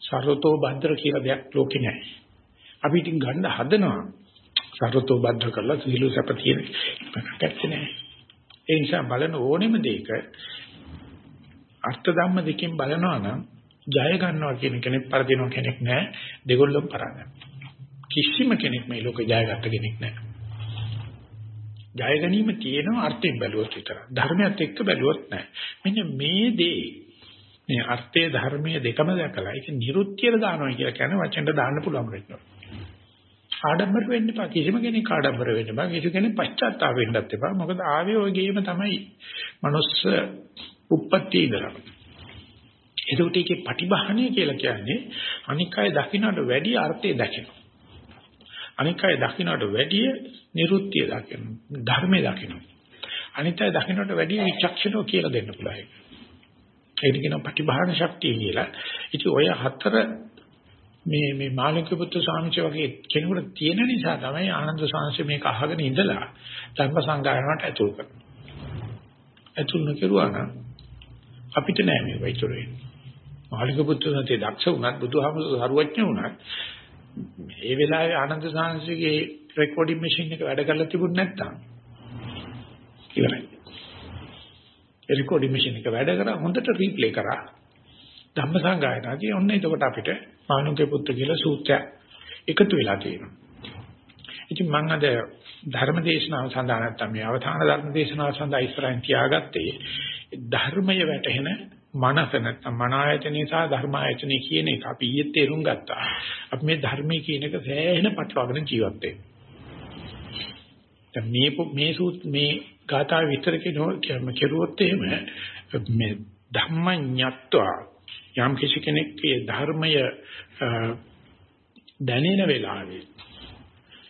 සරතෝ භද්‍ර කියලා දෙයක් ලෝකේ නැහැ. අපි ඉතින් ගන්න හදනවා සරතෝ භද්‍ර කරලා සීල සැප තියෙන එකක් නැහැ. ඒ නිසා බලන ඕනෙම දෙයක අර්ථ ධම්ම දෙකෙන් බලනවා නම් ජය ගන්නවා කියන කෙනෙක් පරදිනවා කෙනෙක් නැහැ දෙගොල්ලම පරාදයි. කිසිම කෙනෙක් මේ ලෝකේ ජයගත්ත කෙනෙක් නැහැ. ජය ගැනීම තියෙනවා අර්ථයෙන් බැලුවොත් විතරයි. ධර්මයත් එක්ක බැලුවොත් නැහැ. මෙන්න මේ දේ මේ අර්ථයේ ධර්මයේ දෙකම දැකලා ඒක නිරුත්තියට දානවා කියලා කියන්නේ වචෙන්ට දාන්න පුළුවන් වෙනවා. ආඩම්බර වෙන්න එපා කිසිම කෙනෙක් ආඩම්බර වෙන්න එපා කිසි කෙනෙක් පශ්චාත්තාප වෙන්නත් එපා මොකද ආවේ ওই ගේම තමයි මනුස්ස උප්පත්ති ඉඳලා එතකොට ඒකේ පටිභාණය කියලා කියන්නේ අනික් අය දකින්නට වැඩි අර්ථය දකිනවා අනික් අය දකින්නට වැඩි නිරුත්තිය දකිනවා ධර්මයේ දකිනවා අනිත් අය දකින්නට වැඩි විචක්ෂණෝ කියලා දෙන්න පුළුවන් ඒකට කියනවා පටිභාණ ශක්තිය කියලා. ඉතින් ඔය හතර මේ මේ මාළික පුත්‍ර ස්වාමීන් වගේ කෙනෙකුට තියෙන නිසා තමයි ආනන්ද සාංශ මේක අහගෙන ඉඳලා ධර්ම සංගායනාවට ඇතුල් කරන්නේ. ඇතුල් නොකරුවා නම් අපිට නෑ මේ වෛතුරු වෙන්නේ. මාළික පුත්‍ර නැතේ දක්ෂ වුණත් බුදුහාමුදුරු හරුවඥ වුණත් මේ වෙලාවේ ආනන්ද සාංශගේ රෙකෝඩින් මැෂින් එක වැඩ කරලා තිබුණ නැත්තම් ඉවරයි. රෙකෝඩින් මැෂින් එක වැඩ කරා හොඳට රීප්ලේ කරා. ධම්ම සංගායනාදී ඔන්න එතකොට අපිට මානුකේ පුත්තු කියලා සූත්‍රයක් එකතු වෙලා තියෙනවා. ඉතින් මම අද ධර්ම දේශනාව සඳහා නැත්තම් මේ අවධාන ධර්ම දේශනාව සඳහා ඉස්සරහින් තියාගත්තේ ධර්මය වැටහෙන මනස නැත්තම් මන ආයතනය සහ ධර්ම ආයතනය කියන එක අපි ඊයේ තේරුම් ගත්තා. අපි මේ ධර්මයේ කියන එක සෑහෙන පටලවාගෙන ජීවත් වෙනවා. දැන් මේ මේ සූත් මේ ගාථා විතර කෙරුවොත් එහෙම මේ ධම්මඤ්ඤත්වා යම් කිසි කෙනෙක්ගේ ධර්මය දැනෙන වෙලාවේ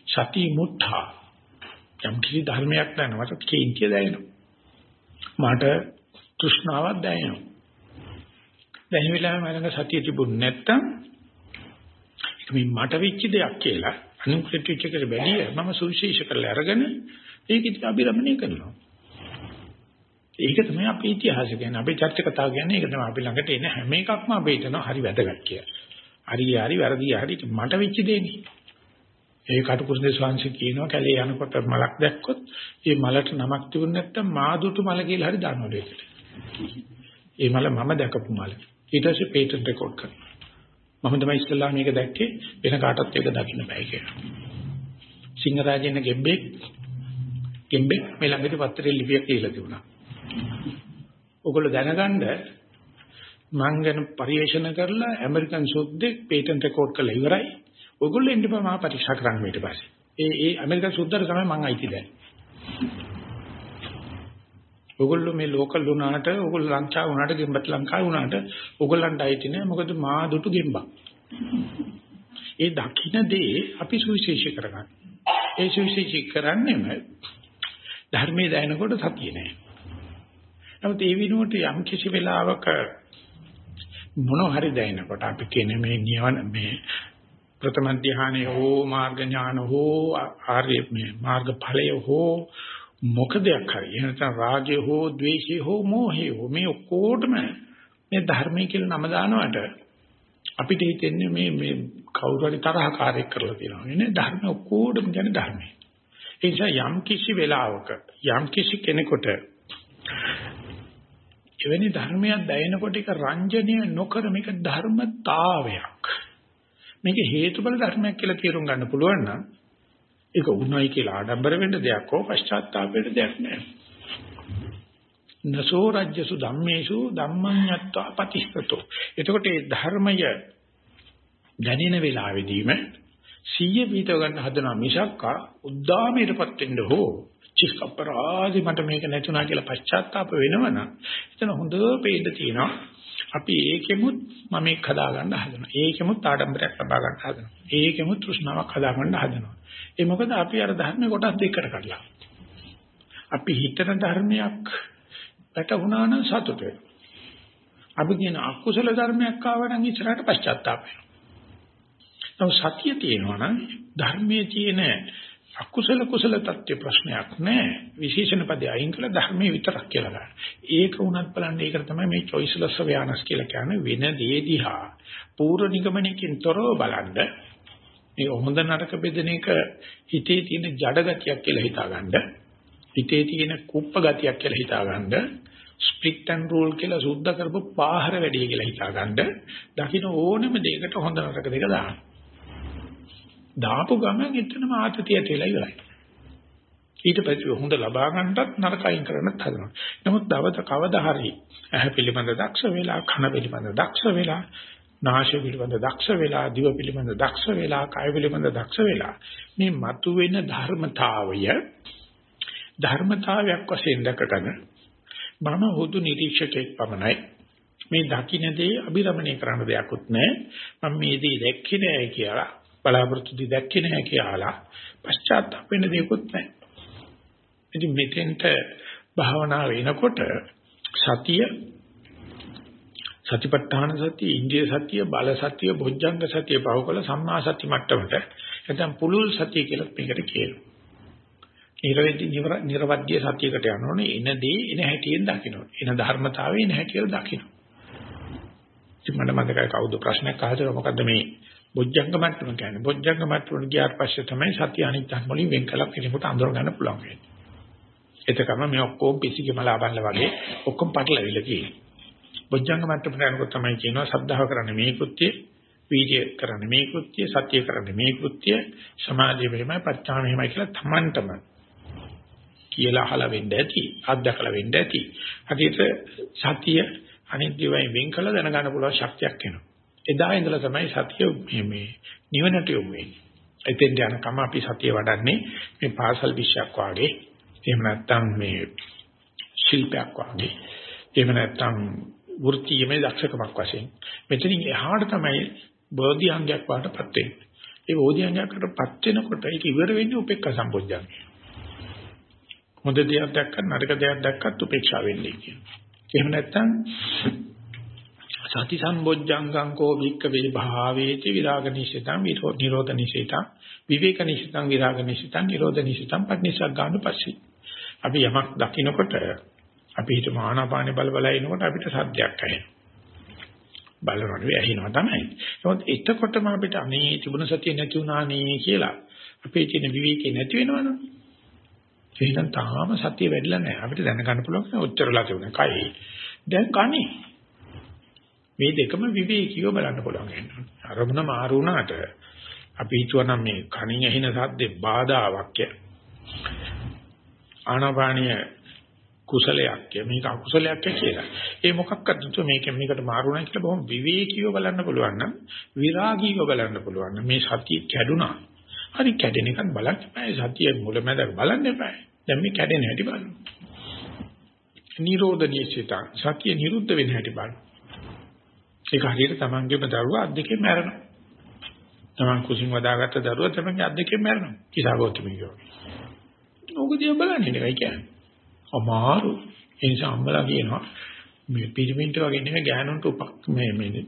සති මුත්තා යම් කිසි ධර්මයක් දැනනවට කේන්තිය දැනෙනවා. මට තෘෂ්ණාවක් දැනෙනවා. දැන් වෙලාවෙ මම සතිය තිබුණ නැත්තම් ඒක මේ මට වෙච්ච දෙයක් කියලා අනුකෘත වෙච්ච එකට බැලිය මම සුවිශේෂ කරලා අරගෙන ඒක ඉතින් අභිරමණය කරනවා. ඒක තමයි අපේ ඉතිහාසය කියන්නේ අපේ චර්ච කතාව කියන්නේ ඒක තමයි අපි ළඟට එන හැම එකක්ම අපි හිතනවා හරි වැදගත් කියලා. හරි හරි වැරදි හරි මට වෙච්ච දෙන්නේ. ඒ කටුකුරුදේ ස්වාංශ කියනවා කැලේ යනකොට මලක් දැක්කොත් ඒ මලට නමක් තිබුණ නැත්නම් මාදුතු මල කියලා හරි දානවා ඒකට. ඒ මල මම දැකපු මල. ඊට පස්සේ පේටන්ට් රෙකෝඩ් කරනවා. මම තමයි ඉස්සෙල්ලා මේක දැක්කේ වෙන කාටවත් ඒක දකින්න බෑ කියලා. සිංහරාජේන ගෙම්බෙක් ගෙම්බෙක් මේ ළඟදී පත්‍රයේ ලිපියක් කියලා තිබුණා. ඔගොල්ලෝ දැනගන්න මං ගැන පරිශන කරලා ඇමරිකන් සුද්දෙක් පේටන්ට් රෙකෝඩ් කරලා ඉවරයි. ඔයගොල්ලෝ එන්න බෑ මම පරීක්ෂා කරන්න ඊට පස්සේ. ඒ ඒ ඇමරිකන් සුද්දට තමයි මං අයිති දැන්. ඔයගොල්ලෝ මේ ලෝකල් වුණාට ඔයගොල්ලෝ ලංකාව වුණාට ගෙම්බත් ලංකාව වුණාට ඔයගොල්ලන්ට අයිති නෑ මොකද මා දුටු ගෙම්බක්. ඒ දකින්න දේ අපි සුවිශේෂී කරගන්න. ඒ සුවිශේෂී කරන්නේම ධර්මයේ දැනනකොට සතිය නෑ. නමුත් ඒ විනෝඩ යම් කිසි වෙලාවක මොන හරි දැනනකොට අපි කියන්නේ මේ නිවන මේ ප්‍රථම ධානය හෝ මාර්ග ඥාන හෝ ආර්ය මේ මාර්ග ඵලය හෝ මොකදයක් හරි එහෙනම් රාගය හෝ ද්වේෂය හෝ මෝහය හෝ මේ ඔක්කොටම මේ ධර්මයේ කියලා නම දානවට අපිට හිතෙන්නේ මේ මේ කවුරු හරි තරහකාරයෙක් කරලා තියෙනවා නේ ධර්ම ඔක්කොටම කියන්නේ ධර්මයි. ඒ නිසා යම් කිසි වෙලාවක යම් කිසි කෙනෙකුට එවැනි ධර්මයක් දැයෙනකොට ඒක රංජනීය නොකර මේක ධර්මතාවයක්. මේක හේතුඵල ධර්මයක් කියලා තේරුම් ගන්න පුළුවන් නම් ඒක උණයි කියලා ආඩම්බර වෙන්න දෙයක් හෝ පශ්චාත්තාප වෙන්න දෙයක් නෑ. නසෝ රජ්‍යසු ධම්මේසු ධම්මඤ්ඤත්වා පතිස්සතෝ. එතකොට මේ ධර්මය දැනෙන වෙලාවෙදීම සිය පිටව ගන්න හදනවා මිසක් උද්දාමයටපත් වෙන්න හෝ චිස්කප්පරාදි මට මේක නැතුණා කියලා පශ්චාත්තාප වෙනවනම් එතන හොඳ පේන්න තියෙනවා අපි ඒකෙමුත් මම එක් හදා ගන්න හදනවා. ඒකෙමුත් ආඩම්බරයක් ලබා ගන්න හදනවා. ඒකෙමුත් තෘෂ්ණාවක් හදා ගන්න හදනවා. ඒ මොකද අපි අර ධර්මයේ කොටස් දෙකකට කඩලා. අපි හිතන ධර්මයක් වැටුණා නම් සතුට වෙනවා. අපි කියන අකුසල ධර්මයක් ආව නම් ඉස්සරහට පශ්චාත්තාප වෙනවා. නමුත් සතිය තියෙනවා නම් ධර්මයේ තියෙන අකුසල කුසල தත්ත්ව ප්‍රශ්නයක් නෑ විශේෂණ පදේ අයින් කළ ධර්මයේ විතරක් කියලා ගන්න. ඒක උනත් බලන්න ඒකට තමයි මේ choiceless awareness කියලා කියන්නේ වෙන දේ දිහා පූර්ව නිගමනයකින් තොරව බලන්න. මේ හොඳ නරක බෙදෙන එක හිතේ තියෙන ජඩ ගතියක් කියලා හිතාගන්න. හිතේ තියෙන කුප්ප ගතියක් කියලා හිතාගන්න. ස්ප්ලිට් ඇන්ඩ් රූල් කියලා සුද්ධ කරපු පාහර වැඩි කියලා හිතාගන්න. දකින්න ඕනෙම දෙයකට හොඳ නරක දෙක දාන්න. දාපු ගමන් එතනම ආතතිය ඇතිලා ඉවරයි. ඊට පස්සේ හොඳ ලබා ගන්නටත් නරකයින් කරන්නත් හදනවා. නමුත් දවස කවදා හරි ඇහැ පිළිබඳ දක්ෂ වෙලා, කන පිළිබඳ දක්ෂ වෙලා, නාසය පිළිබඳ දක්ෂ වෙලා, දිව පිළිබඳ දක්ෂ වෙලා, කය පිළිබඳ දක්ෂ වෙලා මේ මතුවෙන ධර්මතාවය ධර්මතාවයක් වශයෙන් දැකගෙන මම හුදු නිරීක්ෂකෙක් පමණයි මේ දකින්නේ අභිරමණය කරන්න දෙයක්වත් නැහැ මම මේ දේ දැක්කේ නැහැ කියලා බලාපොරොත්තු දී දැක්කේ නැහැ කියලා පශ්චාත්තාප වෙන්න දෙයක්වත් නැහැ. ඉතින් මෙතෙන්ට භාවනා වෙනකොට සතිය සතිපට්ඨාන සතිය, ඉන්ද්‍රිය සතිය, බල සතිය, බොජ්ජංග සතිය පහකල සම්මා සති මට්ටමට නැත්නම් පුලුල් සතිය කියලා මේකට කියනවා. නිරවැදි නිර්වද්‍ය සතියකට යනෝනේ එනදී එන හැටියෙන් දකින්න. එන ධර්මතාවය එන හැටියට දකින්න. ඉතින් මට මතකයි කවුද ප්‍රශ්නයක් අහලා මොකද්ද මේ බොජ්ජංග මට්ටම කියන්නේ බොජ්ජංග මට්ටමට ගියාට පස්සේ තමයි සතිය අනිත් ධර්ම වලින් වෙන් කළා කෙනෙකුට අඳුර ගන්න පුළුවන් වෙන්නේ. එතකම මේ ඔක්කොම පිසිගේ මලාබල්ල වගේ ඔක්කොම පටලවිලා තියෙනවා. බොජ්ජංග මට්ටමට යනකොට තමයි කියනවා සද්ධාව කරන්නේ මේ කෘත්‍ය, වීර්ය කරන්නේ මේ කෘත්‍ය, සත්‍ය කරන්නේ මේ කෘත්‍ය, සමාධිය මෙහෙමයි, ප්‍රඥා මෙහෙමයි කියලා තමන්ටම කියලා අහලා වෙන්න ඇති, අත්දකලා වෙන්න ඇති. හදිට සතිය අනිත් දේවල් වෙන් කළ දැනගන්න පුළුවන් ශක්තියක් එනවා. එදා ඉඳලා තමයි සතිය මේ මේ නිවනට යොමු වෙන්නේ. එතෙන් යනකම අපි සතිය වඩන්නේ මේ පාසල් විශ්යක් වාගේ එහෙම නැත්නම් මේ ශිල්පයක් වාගේ එහෙම නැත්නම් වෘත්තීයමය දක්ෂකමක් වශයෙන් මෙතනින් එහාට තමයි බෝධි අංගයක් වඩටපත් වෙන්නේ. ඒ බෝධි අංගයකටපත් වෙනකොට ඒක ඉවර වෙන්නේ උපේක්ඛා සම්පොඥං. හොඳ දෙයක් දැක්කත් නරක දෙයක් දැක්කත් උපේක්ෂා වෙන්නේ කියනවා. එහෙම නැත්නම් සති සම්බොජ්ජංගං කෝ වික්ක වේ භාවේති විරාග නිසිතං නිරෝධ නිසිතං විවේක නිසිතං විරාග නිසිතං නිරෝධ නිසිතං පටිනිසග්ගාණු පස්සී අපි යමක් දකිනකොට අපි හිත මානාපානේ බල බල ඉනකොට අපිට සද්දයක් ඇහෙනවා. බලනවා නෙවෙයි ඇහෙනවා තමයි. නමුත් එතකොටම අපිට අනේ තිබුණ සතිය නැති වුණා නේ කියලා අපේ තියෙන විවේකේ නැති වෙනවනේ. එහෙනම් තාම සතිය වැඩිලා නැහැ. අපිට දැනගන්න පුළුවන් ඔච්චරලා තිබුණා කයි. දැන් කන්නේ මේ දෙකම විවේකීව බලන්න පුළුවන් වෙනවා. අරමුණ මාරු වුණාට අපි හිතුවනම් මේ කණින් ඇහෙන සද්දේ බාධාවක් ය. ආනාපානිය කුසලයක් ය මේක අකුසලයක් ය කියලා. ඒ මොකක්ද තු මේක මේකට මාරු වුණා කියලා බොහොම විවේකීව බලන්න පුළුවන් නම් විරාගීව බලන්න පුළුවන් නම් මේ සතිය කැඩුනා. හරි කැඩෙන එකක් බලන්න එපා. සතිය මුලමැද බලන්න එපා. දැන් මේ කැඩෙන හැටි බලන්න. නිරෝධනීය සිත සතිය නිරුද්ධ වෙන හැටි බලන්න. ඒක හරියට තමන්ගේම දරුවා අත් දෙකෙන් මැරෙනවා. තමන් කුසින් වදාගත්ත දරුවා තමන්ගේ අත් දෙකෙන් මැරෙනවා. කිසాగෞතම කියනවා. ඕකදී බලන්නේ නේද කියන්නේ. අමාරු. ඒ නිසා අම්මලා කියනවා මේ පිරිමින්ට වගේ නෙමෙයි ගෑනුන්ට උපක් මේ මේ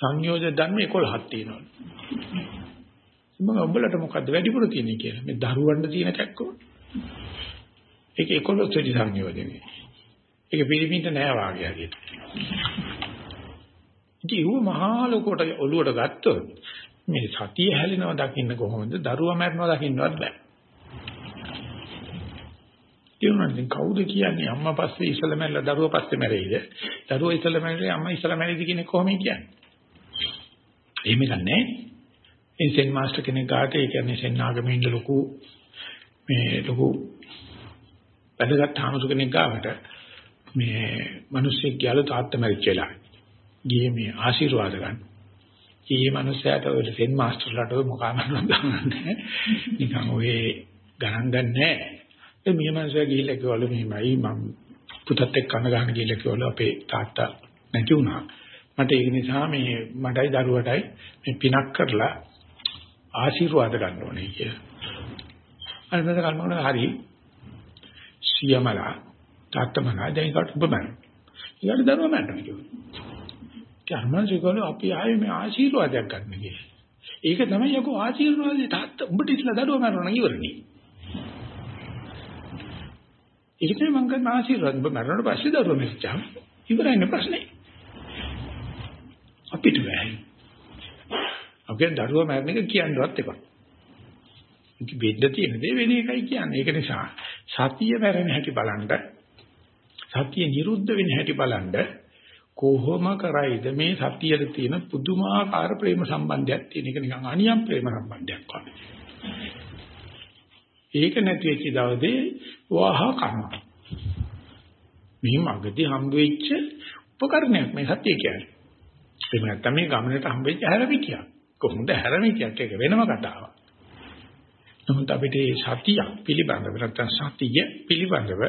සංයෝජන ධර්ම 11ක් තියෙනවා. මම උඹලට මොකද්ද වැඩිපුර තියෙන්නේ කියලා. මේ දරුවන්ට තියෙන කැක්කෝ. ඒක 11 වෙනි සංයෝජනේ. ඒක පිරිමින්ට නෑ වාගේ හරියට. ඉතින් ඌ මහා ලෝකයට ඔලුවට ගත්තොත් මේ සතිය හැලෙනවා දකින්න කොහොමද? දරුවා මැරෙනවා දකින්නවත් බෑ. කියනනම් කවුද කියන්නේ අම්මා පස්සේ ඉස්සලා මැරලා දරුවා පස්සේ මැරෙයිද? දරුවා ඉස්සලා මැරෙයි අම්මා ඉස්සලා මැරෙයිද කියන්නේ කොහොමද කියන්නේ? එහෙම ගන්නෑ. ඒ සෙන් මාස්ටර් කෙනෙක් ගාට ඒ කියන්නේ සෙන් ආගමේ ඉන්න ලොකු මේ ලොකු වැඩගත් හාමුදුර කෙනෙක් ගාවට මේ මිනිස්සෙක් ගියලු තාත්තා මැරිච්ච වෙලාවේ. ගියේ මේ ආශිර්වාද ගන්න. ඊයේ මිනිස්සයාට ඔය සෙන් මාස්ටර්ලාට ඔය මොකාමරුවක් ගන්නන්නේ. නිකන් ඔය ගණන් ගන්නෑ. ඒ මේ මිනිස්සයා ගිහිල්ලා කිව්වලු මෙහෙමයි මම පුතත් එක්ක කන ගහන ගිහිල්ලා කිව්වලු අපේ තාත්තා නැති වුණා. මට ඒ නිසා මේ මටයි දරුවටයි මේ පිනක් කරලා ආශිර්වාද ගන්න ඕනේ කියලා. අනිත් කල්මන හරි සියමලා තාත්තමලා දැන් කට ඔබ බෑ. ඊට දරුවා මැරෙනවා කිව්වා. කර්මසිකවල අපි ආයේ මේ ආශිර්වාදයක් ගන්න කියේ. ඒක තමයි යකෝ ආශිර්වාදේ තාත්තා උඹට ඉස්ලා දඩුව මරනවා ඉවරනේ. ඒක තමයි මං ගන්න ආශිර්වාද උඹ මරනකොට පස්සේ දඩුව මෙච්චාම ඉවරයිනේ ප්‍රශ්නේ. අපිට බෑ. අපේ දඩුව මරන එක කියන්නවත් එපා. ඉති බෙද්ද තියෙන දේ වෙන එකයි කියන්නේ. ඒක නිසා සතිය මැරෙන හැටි බලන්න සතිය නිරුද්ධ වෙන හැටි බලන්න කොහොම කරයිද මේ සතියේ තියෙන පුදුමාකාර ප්‍රේම සම්බන්ධයක් තියෙන එක නිකන් අනියම් ප්‍රේම සම්බන්ධයක් වගේ. ඒක නැති වෙච්ච දවසේ වහ කරනවා. මේ මගදී හම්බ වෙච්ච උපකරණයක් මේ සතිය කියන්නේ. එහෙම නැත්නම් මේ ගමනට හම්බ වෙච්ච හැරමිටියක්. කොහොමද හැරමිටියක් ඒක වෙනම කතාවක්. නමුත් අපිට සතිය පිළිබඳව නැත්නම් සතිය පිළිබඳව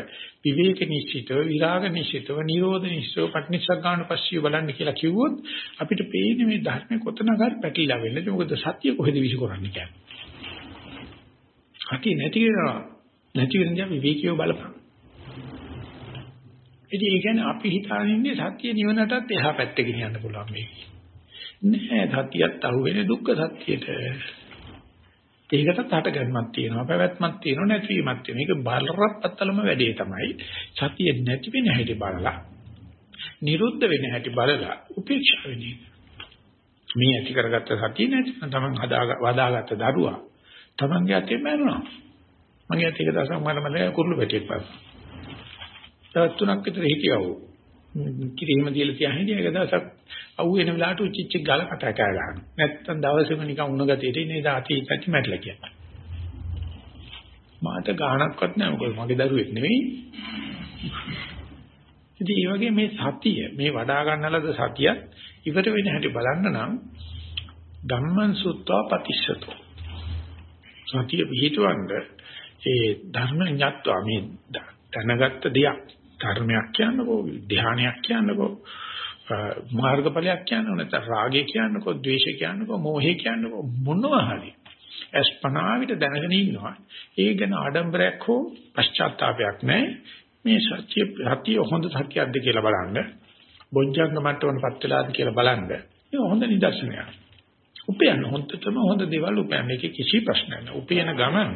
විවේක නිශ්චිතව විරාග නිශ්චිතව නිරෝධ නිශ්චිතව පටිනිසග්ගාන පස්සිය බලන්න කියලා කිව්වොත් අපිට පේන්නේ මේ ධර්මයේ කොතනක හරි පැටලිලා වෙන්නේ මොකද සතිය කොහෙද විසිකරන්නේ කියන්නේ? සතිය නැති වෙනවා. නැති වෙන දේ විවේකීව බලපන්. ඉතින් ඒ කියන්නේ අපි හිතාගෙන ඉන්නේ සත්‍ය නිවනටත් එහා පැත්තේ ගෙනියන්න පුළුවන් මේක. නෑ සතියත් අහුවෙන්නේ දුක්ඛ සත්‍යයට ඒකටත් හටගන්මක් තියෙනවා පැවැත්මක් තියෙනවා නැතිවීමක් තියෙනවා. මේක බලරප්පත්තලම වැඩේ තමයි. සතිය නැති වෙන හැටි බලලා නිරුද්ධ වෙන හැටි බලලා උපේක්ෂා වෙන එක. මේ ඇති කරගත්ත සතිය නැති තමන් හදා වදාගත්ත දරුවා තමන්ගේ අතේ මැරුණා. මගේ අතේ එක දවසක් මම මම කුරුළු පැටියෙක් පස්ස. තවත් තුනක් විතර හිටියව කිරිම දීලා තියා හිටිය. එක දවසක් අවු වෙන වෙලාවට උචිච්ච ගාල කට කෑ ගන්න. නැත්තම් දවසේම නිකන් උණ ගතියට ඉන්නේ දාති ඉච්චි මැටලා කියන්නේ. මාට ගාණක්වත් නැහැ මොකද මගේ දරුවෙක් නෙවෙයි. ඉතින් මේ වගේ මේ සතිය මේ වඩා ගන්නලද සතිය ඉවර වෙන හැටි බලන්න නම් ධම්මං සුත්වා පතිස්සතෝ. සතිය පිහිටවන්න ඒ ධර්ම ඥාත්වා මේ දැනගත්ත දෙයක් ධර්මයක් කියන්නකෝ ධානයක් කියන්නකෝ මාර්ගඵලයක් කියන්නකෝ නැත්නම් රාගය කියන්නකෝ ද්වේෂය කියන්නකෝ මෝහය කියන්නකෝ මොනවා හරි. අස්පනාවිට දැනගෙන ඉන්නවා. ඒ ගැන ආඩම්බරයක් හෝ පශ්චාත්තාවයක් නැහැ. මේ සත්‍ය සත්‍ය හොඳ සත්‍යයක්ද කියලා බලන්න. බොජ්ජංග මට්ටමකටපත් වෙලාද කියලා බලන්න. ඒක හොඳ නිදර්ශනයක්. උපයන හොඳටම හොඳ දේවල් උපයන එකේ කිසි ප්‍රශ්නයක් නැහැ. උපයන ගමන්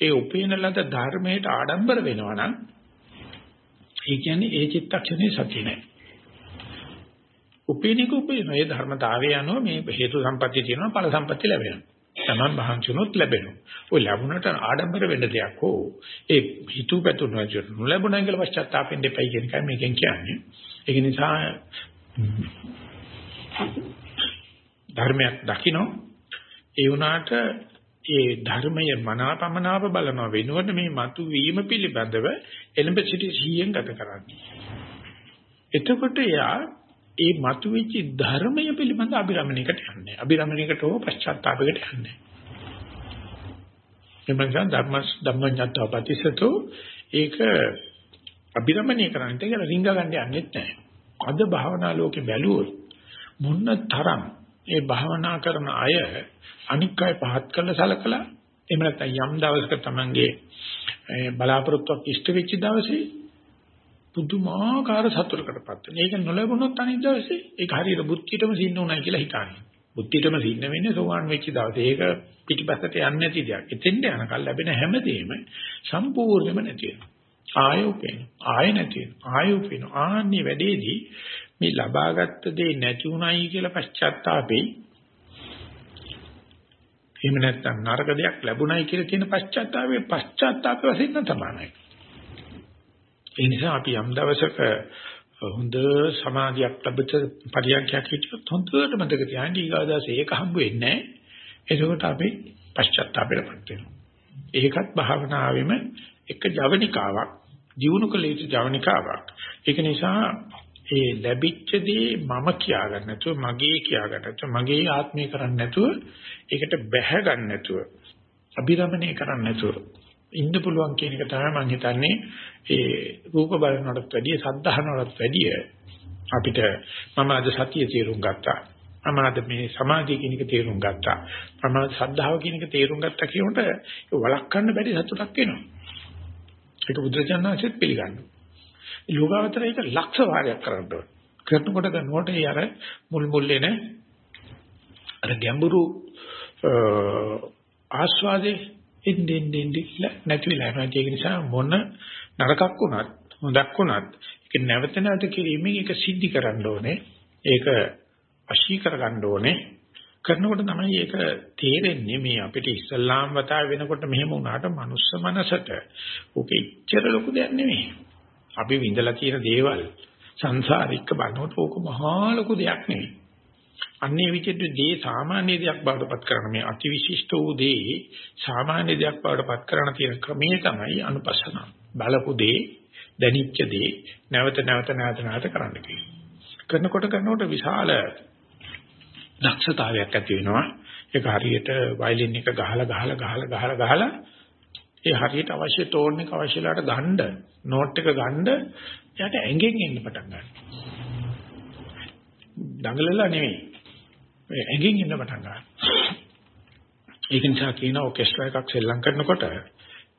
ඒ උපයන ලද ධර්මයට ආඩම්බර වෙනවා නම් ඒ කියන්නේ ඒ චිත්තක්ෂණේ සතිය නැහැ. උපේනික උපේන ඒ ධර්මතාවය අනුව මේ හේතු සම්පත්‍ය තියෙනවා ඵල සම්පත්‍ය ලැබෙනවා Taman වහන්සුනොත් ලැබෙනවා. ඔය ලැබුණට ආඩම්බර වෙන්න දෙයක් හෝ ඒ හිතු පැතුන නොලැබුණා කියලා පශ්චාත්තාපෙන් දෙපයි කියන එකයි මේකෙන් කියන්නේ. ඒක නිසා ධර්මයක් දකින්න ඒ වුණාට ඒ ධර්මයේ මනාපමනාප බලන වෙනුවට මේ මතු වීම පිළිබඳව එලඹ සිටි සිහියෙන් ගත කරන්නේ. එතකොට යා ඒ මතුවෙච්ච ධර්මය පිළිබඳ අභිරමණයකට යන්නේ. අභිරමණයකට හෝ පශ්චාත්තාපයකට යන්නේ. එමන්සන් ධර්ම ධම්මඤ්ඤත්ව ප්‍රතිසතෝ ඒක අභිරමණය කරන්නේ කියලා රිංග ගන්න යන්නේ නැහැ. අද භාවනා ලෝකේ බැලුවොත් මොන්න තරම් ඒ භාවනා කරන අය අනික් අය පහත් කළ සලකලා එහෙම නැත්නම් යම් දවසක Tamange බලාපොරොත්තුවක් ඉෂ්ට වෙච්ච දවසේ පුදුමාකාර සතුටකටපත් වෙන. ඒක නොලැබුණොත් අනිත් දවසේ ඒක හරියට බුද්ධියටම සින්න උනායි කියලා හිතන්නේ. බුද්ධියටම සින්න වෙන්නේ සෝවාන් වෙච්ච දවසේ. ඒක පිටිපස්සට යන්නේ නැති දෙයක්. එතෙන්ට යනකල් ලැබෙන හැමදේම සම්පූර්ණයෙන්ම නැති වෙනවා. ආය උපේන. ආය නැති වෙනවා. ආය උපේන. ආන්නේ වැඩේදී මේ ලබාගත් දේ නැති උනායි කියලා පශ්චාත්තාපේ එහෙම නැත්නම් නරක දෙයක් ලැබුණයි කියලා කියන පශ්චාත්තාපේ පශ්චාත්තාප වශයෙන් තමයි. ඒ නිසා අපි යම් දවසක හොඳ සමාධියක් ලැබෙත පරියන්ඛයක් හිටියොත් හොඳට මතක තියාගන්න ඊගාදාස ඒක හම්බ වෙන්නේ නැහැ. එතකොට අපි පශ්චාත්තාපයටපත් වෙනවා. ඒකත් භාවනාවෙම එක ජවනිකාවක්, ජීවුණු කළ යුතු ජවනිකාවක්. ඒක නිසා ඒ ලැබිච්ච දේ මම කියා ගන්න නැතුව, මගේ කියා ගන්න නැතුව, මගේ ආත්මය කරන්නේ නැතුව, ඒකට බැහැ ගන්න නැතුව, අභිරමණය කරන්නේ නැතුව ඉන්න පුළුවන් කියන එක තමයි මම හිතන්නේ ඒ රූප බලනකටත් වැඩිය සද්ධාහනකටත් වැඩිය අපිට මම අද සතිය තේරුම් ගත්තා. මම අද මේ සමාධිය කියන එක තේරුම් ගත්තා. මම සද්ධාව කියන එක තේරුම් ගත්තා කියනකොට ඒක වළක්වන්න බැරි සතුටක් එනවා. ඒක බුදුරජාණන්සෙත් පිළිගන්නවා. යෝගාවතර ඒක ලක්ෂ වාරයක් කරන්න ඕන. කරනකොට ගන්නකොට ඒ අර මුල් මුල් එන අර ගැඹුරු ආස්වාදේ ඉන්දින් දින් නැති වෙලා යනවා. ඒක නිසා මොන නරකක් වුණත් හොඳක් වුණත් ඒක නැවත නැවත කිරීමෙන් ඒක සිද්ධි කරන්න ඕනේ. ඒක අශී කරගන්න ඕනේ. කරනකොට තමයි ඒක තේරෙන්නේ මේ අපිට ඉස්ලාම් වතාව වෙනකොට මෙහෙම වුණාට මනුස්ස මනසට ඕක ඉච්චර ලොකු දෙයක් නෙමෙයි. අපි විඳලා තියෙන දේවල් සංසාරික බලනකොට ඕක මහා ලොකු දෙයක් නෙමෙයි. අන්නේ විදිහට දේ සාමාන්‍ය දෙයක් බවට පත් කරන මේ අතිවිශිෂ්ට වූ දේ සාමාන්‍ය දෙයක් බවට පත් කරන තියෙන ක්‍රමය තමයි අනුපස්සන. බලපු දේ, දැනිච්ච දේ නැවත නැවත නැවත නැවත කරන්න කරනකොට කරනකොට විශාල දක්ෂතාවයක් ඇති වෙනවා. ඒක හරියට වයලින් එක ගහලා ගහලා ගහලා ගහලා ගහලා ඒ හරියට අවශ්‍ය ටෝන් එක අවශ්‍ය වෙලාවට ගන්න, නෝට් එක ගන්න එයාට ඇඟෙන් එන්න පටන් ගන්නවා. දඟලලා මේ ඇඟින් ඉන්න පටන් ගන්නවා. ඒක නිසා කියන ඔකෙස්ට්‍රා එකක් සෙල්ලම් කරනකොට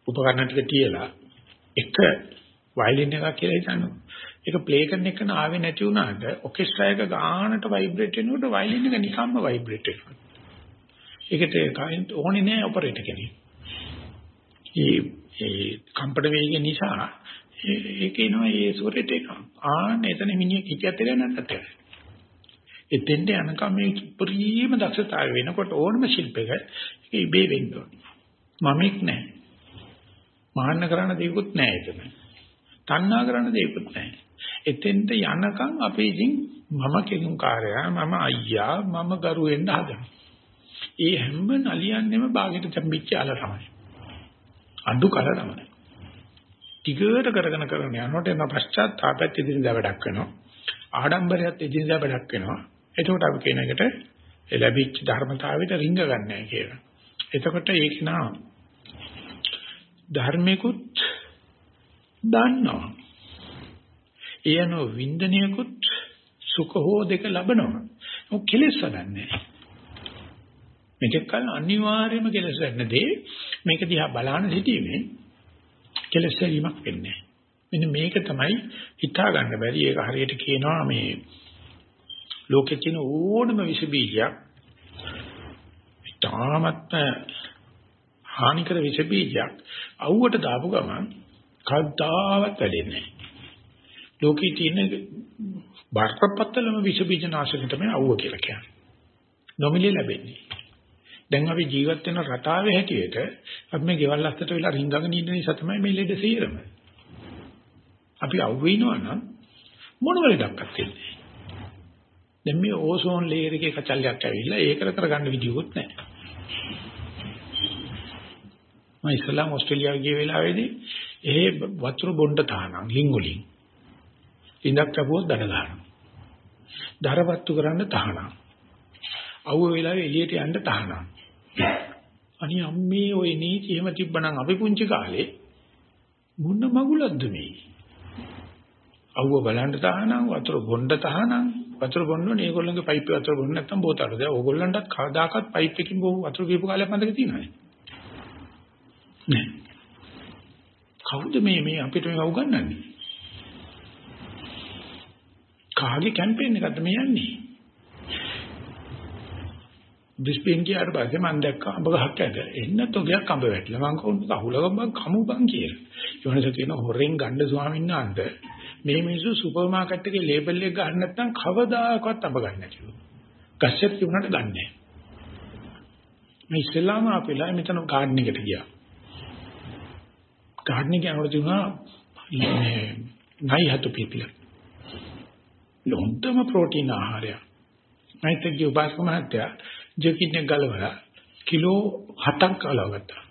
උපකරණ ටික තියලා එක වයලින් එකක් කියලා හිතනවා. ඒක ප්ලේ කරන එක නාවේ නැති වුණාට ඔකෙස්ට්‍රා එක ගානට වයිබ්‍රේට් වෙනකොට වයලින් එක නිකම්ම වයිබ්‍රේට් වෙනවා. ඒකට කයින්ට් ඕනේ නැහැ ඔපරේටර් කෙනෙක්. ඒ ඒ කම්පන වේගය නිසා ඒක එනවා ඒ සුරේට එක. ආන්න එතන මිනිහ කිච්චත් එක නැත්තට. එතෙන්ට යනකම් මේ ප්‍රීම දක්ෂතාවය වෙනකොට ඕනම ශිල්පයක ඒක ඉබේ වෙන්න ඕනේ. මමෙක් නැහැ. මාන්න කරන්න දෙයක්වත් නැහැ එතන. තණ්හා කරන්න දෙයක්වත් නැහැ. එතෙන්ට යනකම් අපි ඉතින් මම කෙනුම් කාර්යයා මම අයියා මම ගරු වෙන්න හදනවා. ඒ හැම නලියන්නෙම ਬਾගෙට තම්බිච්ච අල තමයි. අඩු කල තමයි. ටිකට කරගෙන කරගෙන යනකොට එන පශ්චාත්තාපයත් ඉදිරියට වැඩක් වෙනවා. ආඩම්බරයත් ඉදිරියට වැඩක් වෙනවා. එතකොට අපි කියන එකට ඒ ලැබිච්ච ධර්මතාවයට රිංග ගන්නෑ කියලා. එතකොට ඒක නා ධර්මිකුත් දන්නවා. එයනෝ වින්දනයකුත් සුඛ හෝ දෙක ලබනවා. ඔක් කෙලෙස් වඩන්නේ. මේක කල අනිවාර්යයෙන්ම කෙලෙස් වෙන්න දේ මේක දිහා බලන සිටීමේ කෙලෙස් වීමක් වෙන්නේ. මෙන්න මේක තමයි හිතා ගන්න බැරි. ඒක හරියට කියනවා මේ ලෝකේ තියෙන ඕනම විස බීජයක් තාමත් හානිකර විස බීජයක් අවුවට දාපු ගමන් කවදාවත් වැඩෙන්නේ නැහැ. ලෝකේ තියෙන බරපතලම විස බීජ නාශක තමයි අවුව කියලා කියන්නේ. නොමිලේ ලැබෙන්නේ. දැන් අපි ජීවත් වෙන රටාවේ හැටියට අපි මේ ගෙවල් අස්සට වෙලා රිංගගෙන ඉන්න නිසා තමයි මේ ලෙඩ සීරම. අපි අවුවිනවා නම් මොන වෙලඩක්වත් වෙන්නේ දැන් මේ ඕසෝන් ලේයර් එකේ කචල්යක් ඇවිල්ලා ඒකට කරගන්න විදියකුත් නැහැ. මම ඉස්ලාම් ඕස්ට්‍රේලියාව ගිය වෙලාවේදී ඒ වතුර බොණ්ඩ තහනම් හිඟුලින්. ඉඳක් කපුවොත් දඩ ගන්නවා. දරපත්තු කරන්න තහනම්. අවුව වෙලාවේ එළියට යන්න තහනම්. අනි අම්මේ ওই නීති එහෙම තිබ්බනම් අපි පුංචි කාලේ මොන මගුලක්ද මේ? අවුව බලන්න තහනම් වතුර බොණ්ඩ තහනම් වතුර බොන්නෝනේ ඒගොල්ලන්ගේ පයිප් එක වතුර බොන්න නැත්නම් බෝතලද දැන් ඕගොල්ලන්ටත් කවදාකවත් පයිප් එකකින් වතුර ගිහපු කාලයක් මතක තියෙනවද? නෑ. කවුද මේ මේ අපිට මේක උගන්වන්නේ? කාගේ කැම්පේන් එකක්ද මේ යන්නේ? බ්‍රිස්බේන් ගියාට පස්සේ මම දැක්කා අඹ ගහක් ඇද. එන්න තොගයක් අඹ වැටිලා. මං කවුරුද අහුලගම් බං කමු බං කියලා. ඊවනස කියන හොරෙන් ගන්න ස්වාමීන් වහන්සේ මේ මිනිස්සු සුපර් මාකට් එකේ ලේබල් එක ගන්න නැත්නම් කවදාකවත් අඹ ගන්න නැතිව. ගස්සෙත් තිබුණාට ගන්නෑ මේ ඉස්ලාම අපිලා මෙතන ගාඩන් එකට ගියා. ගාඩන් එකේ අවුරුදු තුනා නයි හතු පිපිලා. ලොන්තම ප්‍රෝටීන් ආහාරය මෛත්‍රී උපාසක මහත්තයා ජකින් එක ගලවලා කිලෝ 7ක් ගලවගත්තා.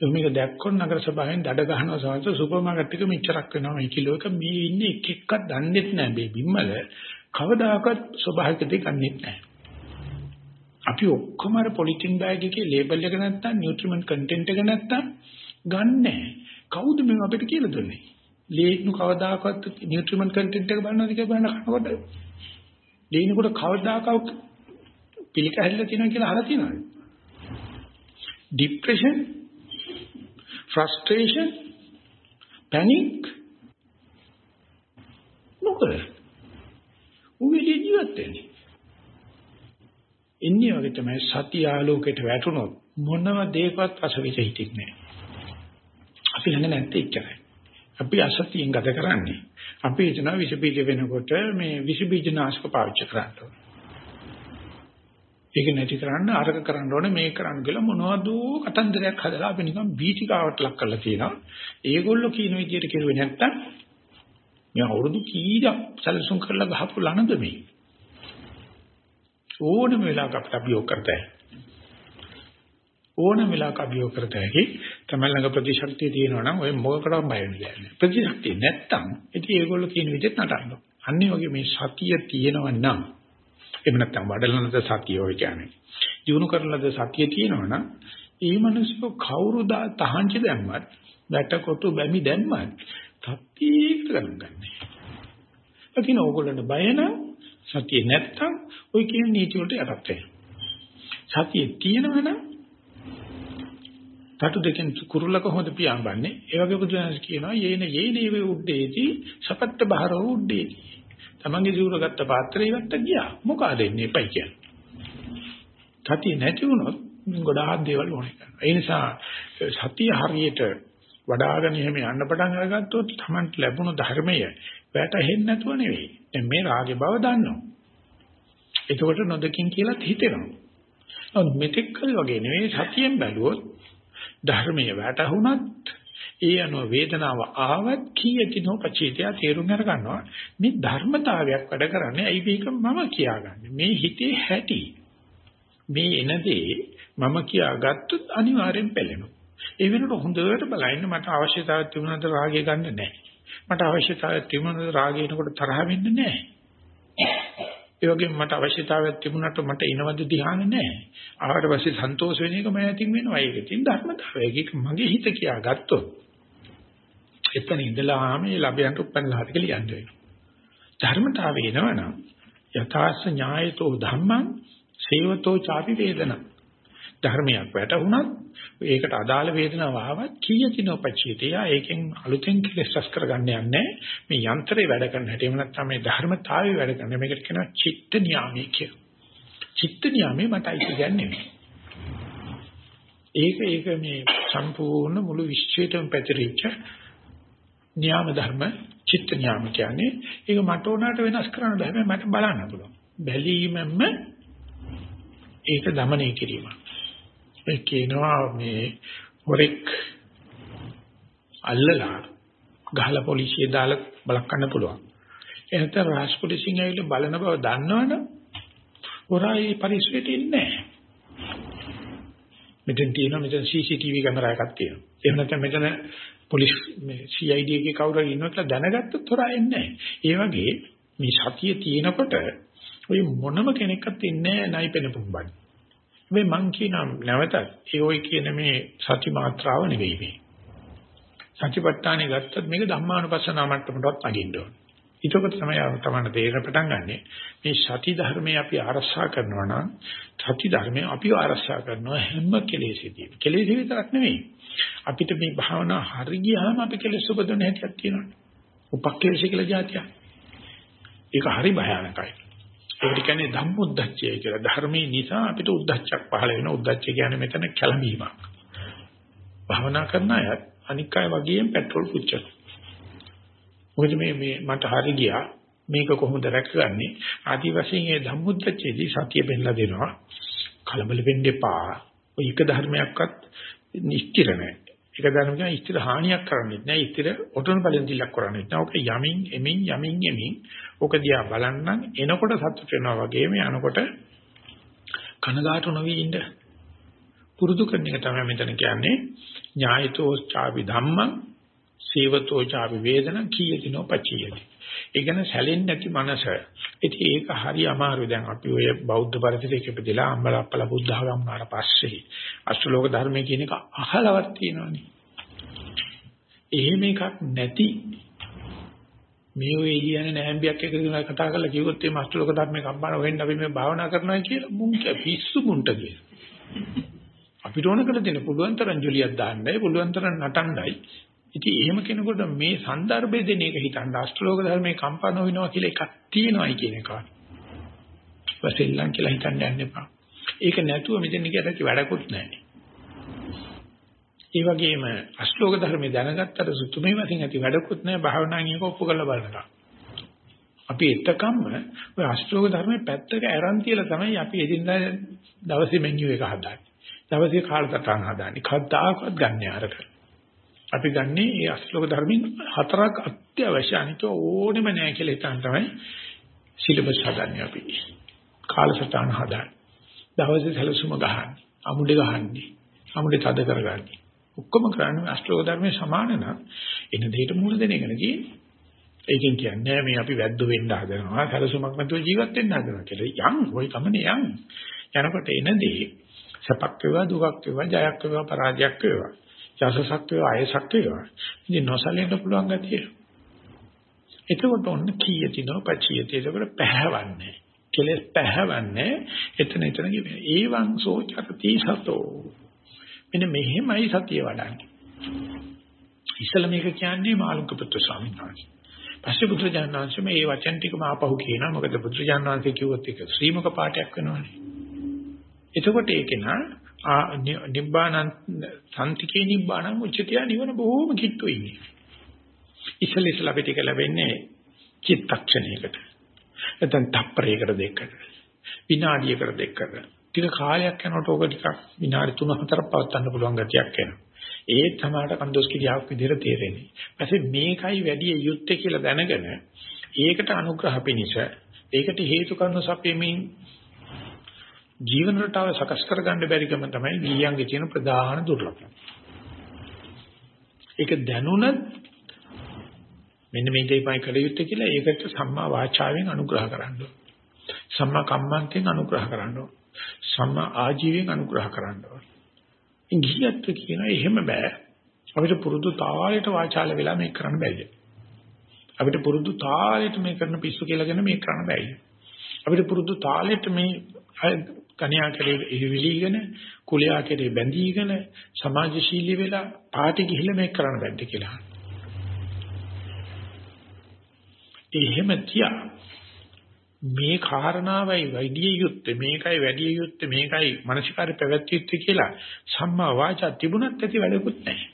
මේක දැක්කොත් නගර සභාවෙන් දඩ ගහනවා සමහර සුපර් මාකට් එක මෙච්චරක් වෙනවා මේ කිලෝ එක මේ ඉන්නේ එක එකක් දන්නේත් නැහැ මේ බිම්මල කවදාකවත් ස්වභාවික දෙයක් ගන්නෙත් නැහැ. අපි ඔක්කොම අර පොලිතින් බෑග් එකේ ලේබල් එක නැත්තම් නියුට්‍රිමන්ට් කන්ටෙන්ට් එක නැත්තම් ගන්නෑ. කවුද මේ අපිට කියලා දුන්නේ? ලේනු කවදාකවත් නියුට්‍රිමන්ට් කන්ටෙන්ට් එක බලනවාද කියලා බලන කනකොට ලේනකොට කවදාකවත් පිළික හැදලා තියෙනවා කියලා අහලා තියෙනවද? depression, frustration, panic මොකද? උවිලි ජීවත් වෙන්නේ. ඉන්නේ වගේ තමයි සත්‍ය ආලෝකයට වැටුණොත් මොනම දෙයක්වත් අසවිත හිතෙන්නේ නැහැ. අපි ළඟ නැත්තේ ඉච්චරයි. අපි අසතියෙන් ගත කරන්නේ. අපි හිතනවා විස බීජ වෙනකොට මේ විස බීජ නාශක පාවිච්චි කරන්න ඒක නැති කරන්න අරක කරන්න ඕනේ මේක කරන්න කියලා මොනවද කතන්දරයක් හදලා අපි නිකන් බීචිකාවට ලක් කරලා තියෙනවා. ඒගොල්ලෝ කියන විදිහට කෙරුවේ නැත්තම් මේ අවුරුදු කීයක් සැලසුම් කරලා ගහපු ලනද මේ. ඕනම වෙලාවක අපිට අභියෝග කරතයි. ඕනම වෙලාවක අභියෝග කරතයි. තමයි ළඟ ප්‍රතිශක්තිය තියෙනවා නම් ඔය මොකකටවත් බය වෙන්නේ ප්‍රතිශක්තිය නැත්තම් ඉතින් ඒගොල්ලෝ කියන විදිහට නටන්න. අන්නේ වගේ මේ සතිය තියෙනවා නම් එහෙම නැත්නම් වඩලනද සතිය ඔය කියන්නේ. දිනු කරලද සතිය තියෙනවනම් ඒ මිනිස්සු කවුරුදා තහංචි දැම්මත් වැටකොටු බැමි දැම්මත් තත්තියකට ගණන් ගන්නෑ. ඒකින ඕගොල්ලන්ට බය නම් සතිය නැත්තම් ඔය කියන නීති වලට යටත් වෙනවා. සතිය තියෙනවනම් තතු දෙකෙන් කුරුල්ල කොහොමද පියාඹන්නේ? ඒ වගේ බුදුහාම කියනවා යේන යේනේ වේ උද්දේති සපත්ත බහරෝ උද්දේති. තමන්ගේ සිවුර ගත්ත පාත්‍රය ගත්ත ගියා. මොකද එන්නේ එපයි කියන්නේ. සතිය නැති වුණොත් ගොඩාක් දේවල් ඕනේ කරනවා. ඒ නිසා සතිය හරියට වඩාගෙන එහෙම යන්න පටන් අරගත්තොත් Tamanට ලැබුණු ධර්මය වැටහෙන්නේ නැතුව නෙවෙයි. දැන් මේ රාගේ බව දන්නවා. එතකොට නොදකින් කියලා හිතෙනවා. නමුත් මෙතෙක් කල වගේ නෙවෙයි සතියෙන් බැලුවොත් ධර්මයේ වැටහුණත් ඒ අනුව වේදනාව ආවත් කීයකිනෝ පචේතය තේරුම් අර ගන්නවා මේ ධර්මතාවයක් වැඩ කරන්නේ ඇයි මේක මම කියාගන්නේ මේ හිතේ හැටි මේ එනදී මම කියාගත්තොත් අනිවාර්යෙන් පෙළෙනවා ඒ වෙනකොට හොඳට බලන්න මට අවශ්‍යතාවයක් තිබුණාද රාගය ගන්න නැහැ මට අවශ්‍යතාවයක් තිබුණාද රාගය එනකොට තරහ වෙන්නේ නැහැ ඒ වගේම මට අවශ්‍යතාවයක් තිබුණාට මට එනවද ධ්‍යාන නැහැ. ආවට පස්සේ සන්තෝෂ වෙන එක මම ඇතින් වෙනවා. ඒක තින් ධර්මතාවය. ඒක මගේ හිත කියා ගත්තොත් එතන ඉඳලා මේ ලැබයන්ට උපන්නලාට කියලා යන්න වෙනවා. ධර්මතාවය එනවනම් යථාස්ස ඥායතෝ ධම්මං සේවතෝ චාපි වේදනා ධර්මයක් වැටුණත් ඒකට අදාළ වේදනාව ආවත් කීයකිනොපචිතය ඒකෙන් අලුතෙන් කෙලස් කරගන්න යන්නේ මේ යන්ත්‍රේ වැඩ කරන හැටි එහෙම නැත්නම් මේ ධර්මතාවය වැඩ කරන මේකට කියනවා චිත්ත නියාමයේ කියලා. චිත්ත නියාමයේ මටයි කියන්නේ. ඒක ඒක මේ සම්පූර්ණ මුළු විශ්වයටම පැතිරිච්ච න්‍යාම ධර්ම චිත්ත න්‍යාම කියන්නේ. ඒක මට උනාට වෙනස් කරන්න බෑ හැබැයි මට බලන්න පුළුවන්. බැලීමම ඒක দমনය කිරීම. ඒ කියනවා මේ හොරෙක් අල්ලලා ගහලා පොලිසිය දාලා බලක් ගන්න පුළුවන්. එහෙනම් රාජ් පොලිසියෙන් ඇවිල්ලා බලන බව දන්නවනම් හොරායි පරිස්සමට ඉන්නේ නැහැ. මෙතන තියෙනවා මෙතන CCTV කැමරාවක් තියෙනවා. එහෙම නැත්නම් මෙතන පොලිස් මේ CID එකේ කවුරු හරි ඉන්නවා කියලා දැනගත්තොත් හොරා එන්නේ නැහැ. ඒ වගේ මේ සතිය තියෙනකොට ඔය මොනම කෙනෙක්වත් ඉන්නේ නැහැ නයිපෙන පුම්බන්නේ. මේ මං කියන නැවතත් ඒ ඔය කියන මේ සති මාත්‍රාව නෙවෙයි මේ. සතිපට්ඨානෙ ගත්තත් මේක ධම්මානුපස්සනා මට්ටමටවත් නගින්න ඕන. ඒකකට තමයි තමයි තේරෙන පටන් ගන්නෙ. මේ සති ධර්මයේ අපි ආරක්ෂා කරනවා නම් සති ධර්මයේ අපි ආරක්ෂා කරනවා හැම කෙලෙසෙදී. කෙලෙසෙ විතරක් නෙවෙයි. අපිට මේ භාවනා හරි ගියාම අපි කෙලෙස් උපදින හැටියක් තියෙනවා. උපක්ලේශ කියලා જાතියක්. ඒක හරි භයානකයි. ඒකට කියන්නේ ධම්මොද්දච්චය කියලා. ධර්මයේ නිසා අපිට උද්දච්චයක් පහළ වෙනවා. උද්දච්චය කියන්නේ මෙතන කැළඹීමක්. භවනා කරන අය අනික් අය වගේම පෙට්‍රල් පුච්චන. මොකද මේ මේ මට හරි ගියා. මේක කොහොමද රැකගන්නේ? ආදි වශයෙන් මේ ධම්මොද්දච්චයේදී සතිය බෙන්ලා දෙනවා. කලබල වෙන්න එපා. ඔය එක ධර්මයක්වත් නිශ්චිත නැහැ. ඒක දැනුම කියන ඉස්තර හානියක් කරන්නේ නැහැ. ඉස්තර ඔටොන බලෙන් දිලක් කරන්නේ නැහැ. ඔක යමින් එමින් යමින් එමින් ඔක දිහා බලන්නම් එනකොට සතුට වෙනවා වගේම යනකොට කනගාටු නොවී ඉන්න පුරුදු කරන එක තමයි මෙතන කියන්නේ. ඥායතෝ චාවි ධම්මං සේවතෝ චාවි වේදන කීයතිනෝ පචියති. ඒ කියන්නේ සැලෙන්නේ නැති මනස. ඉතින් ඒක හරි අමාරුයි. දැන් අපි ඔය බෞද්ධ පරිසරයක ඉපදලා අම්මලා අප්පලා බුද්ධ ආගම වුණාට පස්සේ අෂ්ටලෝක ධර්මයේ කියන එක අහලවත් තියෙනවනේ. එහෙම එකක් නැති මේ ඔය එළියන නෑම්බියක් එක දිනලා කතා කරලා කිව්වොත් මේ අෂ්ටලෝක ධර්මයේ කම්පාණ වෙන්න අපි මේ භාවනා කරනවා කියලා මුන්ට පිස්සු මුන්ට කියලා. අපිට ඕන කරලා දෙන්න පුළුවන් තරම් ජොලියක් දාන්නයි පුළුවන් තරම් නටන්නයි ඉතින් එහෙම කෙනෙකුට මේ સંદર્ભය දෙන එක හිතන්න අෂ්ටලෝක ධර්මයේ කම්පන වෙනවා කියලා එකක් තියෙනවායි කියන එක. වසෙල්ලම් කියලා හිතන්න යන්න එපා. ඒක නැතුව මෙතන කියලාට වැඩකුත් නැහැ. ඒ වගේම අෂ්ටලෝක ධර්මයේ දැනගත්තට සුතුමේ වශයෙන් ඇති වැඩකුත් නැහැ භාවනාවෙන් ඒක ඔප්පු කරලා බලනවා. අපි එතකම්ම ওই අෂ්ටලෝක ධර්මයේ පැත්තක ඇරන් තියලා තමයි අපි එදින්දා දවසේ මෙ뉴 එක හදාන්නේ. දවසේ කාලසටහන් හදාන්නේ. කවදාකවත් ගන්න ආරකට. අපි ගන්නේ මේ අශ්ලෝක ධර්මින් හතරක් අත්‍යවශ්‍ය අනිත ඕනෙම නැහැ කියලා හිතන තමයි සිලබස් හදන්නේ අපි. කාලසටහන හදන්නේ. දවසේ සැලසුම ගහන්නේ. අමුඩේ ගහන්නේ. අමුඩේ තද කරගන්නේ. ඔක්කොම කරන්නේ අශ්ලෝක ධර්මයේ සමාන නම් එන දෙයට මුහුණ දෙන එක නෙකී. ඒකෙන් කියන්නේ මේ අපි වැද්ද වෙන්න හදනවා. සැලසුමක් නැතුව ජීවත් වෙන්න හදනවා කියලා. යන් ওই ගමනේ යන්. යනකොට එනදී සපක් වේවා දුකක් වේවා ජයක් වේවා පරාජයක් වේවා යසසක් වේවා අයසක් වේවා. ඉතින් නොසලෙන්න පුළුවන් ගතිය. එතකොට ඔන්න කීයතිනෝ පචියති. එතකොට පැහැවන්නේ. කෙලස් පැහැවන්නේ එතන එතන කිව්වේ. ඒවං සෝචරති සතෝ. මෙන්න මෙහෙමයි සතිය වඩන්නේ. ඉස්සල මේක කියන්නේ මාළුක පුත්‍ර ස්වාමීන් වහන්සේ. පස්සේ බුදුරජාණන් වහන්සේ මේ වචන ටිකම ආපහු කියනවා. මොකද බුදුරජාණන් වහන්සේ කිව්වොත් ඒක ශ්‍රීමක පාඨයක් වෙනවනේ. එතකොට ඒකේ නා නිබ්බානං සම්තිකේ නිබ්බානං උච්චතිය නිවන බොහොම කිට්ටු ඉන්නේ. ඉස්සෙල්ලා ඉස්සෙල්ලා අපිට ඒක ලැබෙන්නේ චිත්තක්ෂණයකට. නැත්නම් තප්පරයකට දෙකකට. විනාඩියකට දෙකකට. ටික කාලයක් යනකොට ඕක ටිකක් විනාඩි 3-4ක් පවත්වන්න පුළුවන් ගතියක් එනවා. ඒ තමයි කන්දෝස් කිරියාවක් විදිහට තේරෙන්නේ. ඊපස්සේ මේකයි වැඩි යුත්තේ කියලා දැනගෙන ඒකට අනුග්‍රහ පිණිස ඒකට හේතු කරන සපෙමින් ජීවන රටාව සකස් කරගන්න බැරිකම තමයි ගිහියන්ගේ තියෙන ප්‍රධාන දුර්ලභම. ඒක දැනුණත් මෙන්න මේ දෙයමයි කළ යුත්තේ කියලා ඒකට සම්මා වාචාවෙන් අනුග්‍රහ කරන්න සම්මා කම්මන්තෙන් අනුග්‍රහ කරන්න ඕන. සම්මා ආජීවයෙන් අනුග්‍රහ කරන්න ඕන. ඉංග්‍රීසියට කියනවා එහෙම බෑ. අපිට පුරුදු තාලයට වාචාල වෙලා මේක කරන්න බැහැ. අපිට පුරුදු තාලෙට මේ කරන පිස්සු කියලාගෙන මේක කරන්න බෑ. අපිට පුරුදු තාලෙට මේ කණ්‍යා කරේ විලිගෙන කුලයා කරේ බැඳීගෙන සමාජශීලී වෙලා පාටි ගිහිල්ලා මේක කරන්න බැද්ද කියලා. එහෙම තියා මේ කාරණාවයි වැඩි යුත්තේ මේකයි වැඩි යුත්තේ මේකයි මානසිකාරය පැවැත්විය යුත්තේ කියලා සම්මා වාචා තිබුණත් ඇති වැඩකුත් නැහැ.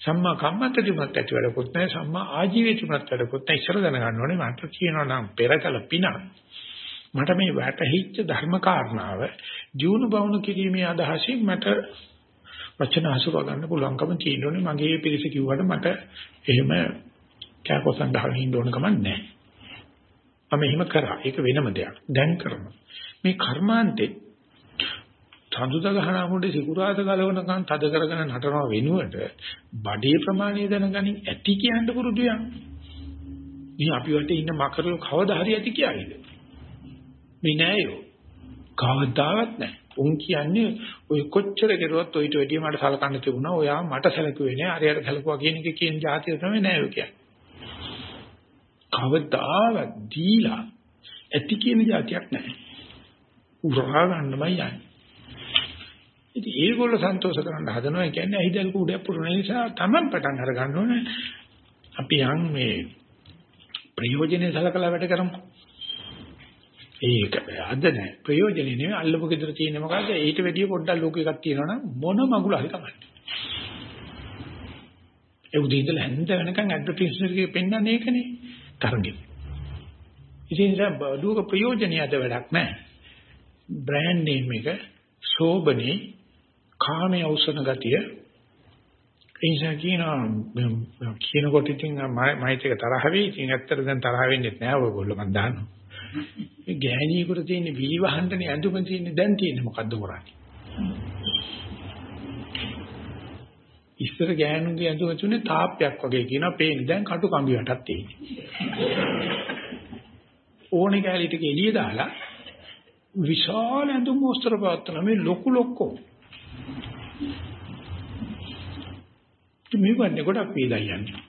සම්මා කම්මන්ත තිබුණත් ඇති වැඩකුත් නැහැ. සම්මා ආජීවය තිබුණත් වැඩකුත් නැහැ. ඉස්සර දැනගන්න ඕනේ මට කියනවා නම් පෙරකල පිනක් මට මේ වැටහිච්ච ධර්ම කාරණාව ජීවුන බවුණු කිරීමේ අදහසින් මට වචන හසුරව ගන්න පුළුවන්කම තියෙනෝනේ මගේ පිරිස කිව්වට මට එහෙම කෑකොසන් ගහගෙන ඉන්න ඕන කමක් නැහැ. මම එහෙම කරා. ඒක වෙනම දෙයක්. දැන් කරනවා. මේ කර්මාන්තේ සඳුද ගහන අමුඩේ සිකුරාත ගලවනකන් තද කරගෙන නටනවා වෙනුවට බඩේ ප්‍රමාණය දැනගනින් ඇති කියන්න පුරුදු යන්න. මේ අපි වටේ ඉන්න මකරල කවදා හරි ඇති කියයිද? මේ නෑයෝ. කවදාවත් නෑ. උන් කියන්නේ ඔය කොච්චර කෙරුවත් ඔයිට වැඩිය මට සලකන්න තිබුණා. ඔයා මට සැලකුවේ නෑ. අරයට සැලකුවා කියන එක කියන જાතිය තමයි නෑයෝ කියන්නේ. කවදාවත් දීලා ඇති කියන જાතියක් නෑ. උරා ගන්නමයි යන්නේ. ඉතින් ඒගොල්ලෝ සන්තෝෂ කරන්න හදනවා කියන්නේ ඇහිදල් කුඩයක් පුරන නිසා Taman පටන් අර ගන්න ඕනේ. අපි යන් මේ ප්‍රයෝජනේ සලකලා වැඩ කරමු. ඒක අද නෑ. ප්‍රයෝජනේ නෙවෙයි. අල්ලපු ගෙදර තියෙන මොකද්ද? ඊට වැඩිය පොඩ්ඩක් ලෝක එකක් තියෙනවනම් මොන මගුල හරි කමන්නේ. ඒ උදේ ඉඳලා හැන්ද වෙනකන් ඇඩ්වර්ටයිස්මන්ට් එකේ පෙන්වන්නේ ඒකනේ. තරගෙ. ඉතින් දුක ප්‍රයෝජනිය අද වැඩක් නෑ. බ්‍රෑන්ඩ් නේම් එක සෝබනේ කාමයේ අවසන ගතිය. එනිසා කියනවා කියනකොට ඉතින් මයිත් එක තරහ වෙයි. ඉතින් ඇත්තට දැන් තරහ වෙන්නේ නැහැ ඔයගොල්ලෝ මම දන්නවා. මේ ගෑණියෙකුට තියෙන විලි වහන්නනේ ඇඳුම තියෙන්නේ දැන් තියෙන්නේ මොකද්ද කරන්නේ? ඉස්සර ගෑනුන්ගේ ඇඳුම තුනේ තාප්පයක් වගේ කියනවා පේන්නේ දැන් කටු කම්බි වටක් තියෙන්නේ. ඕනේ කැලී ටික එළිය දාලා විශාල ඇඳුම් මොස්තර පාත්තන මේ ලොකු ලොක්කෝ. මේ වන්නේ ගොඩක් වේදයි යන්නේ.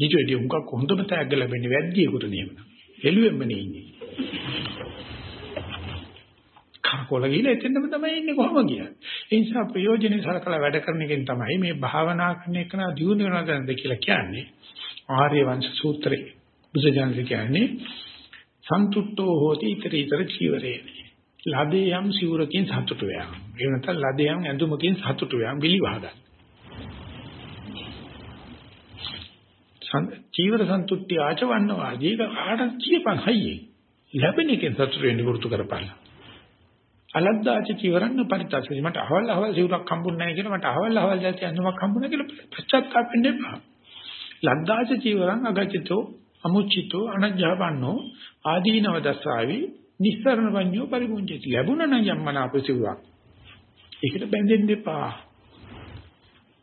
ඊට වැඩි උංගක් හොඳම තෑග්ග ලැබෙන්නේ වැද්දියෙකුට නෙමෙයි. එළුවෙම්ම නේ ඉන්නේ. කරකොල ගිහලා එතනම තමයි ඉන්නේ කොහොම කියන්නේ. ඒ නිසා ප්‍රයෝජනෙ සලකලා වැඩ කරන එකෙන් තමයි මේ භාවනා කරන එක නා දියුණු වෙනවද කියලා කියන්නේ. ආර්ය වංශ සූත්‍රයේ බුදුජානක කියන්නේ සන්තුට්ඨෝ හෝති iterator චීවරේනේ. ලදේ යම් සිවුරකින් සතුටු වෙනවා. ඒ නැත්නම් ලදේ යම් ඇඳුමකින් සතුටු වෙනවා. බිලි වහගන්න. චීවර සන්තුට්ටි ආචවන්නවා. ඒක කාටද කියපන් හයියේ. ලැබෙන එකෙන් සතුට වෙන්න පුරුදු කරපන්. අලද්දාච චීවරන්න පරිත්‍යාසයි මට අවල් අවල් සිවුරක් හම්බුන්නේ නැහැ කියලා මට අවල් අවල් જાති අඳුමක් හම්බුනේ කියලා පශ්චාත්තාප වෙන්න එපා. ලද්දාච චීවරං අගචිතෝ අමුචිතෝ අනජ්ජාපන්නෝ ආදීනව දස්සාවි නිස්සරණ වඤ්ඤෝ පරිමුංජති ලැබුණා නම් යම්මනාප සිවුරක්. ඒකට බැඳෙන්න එපා.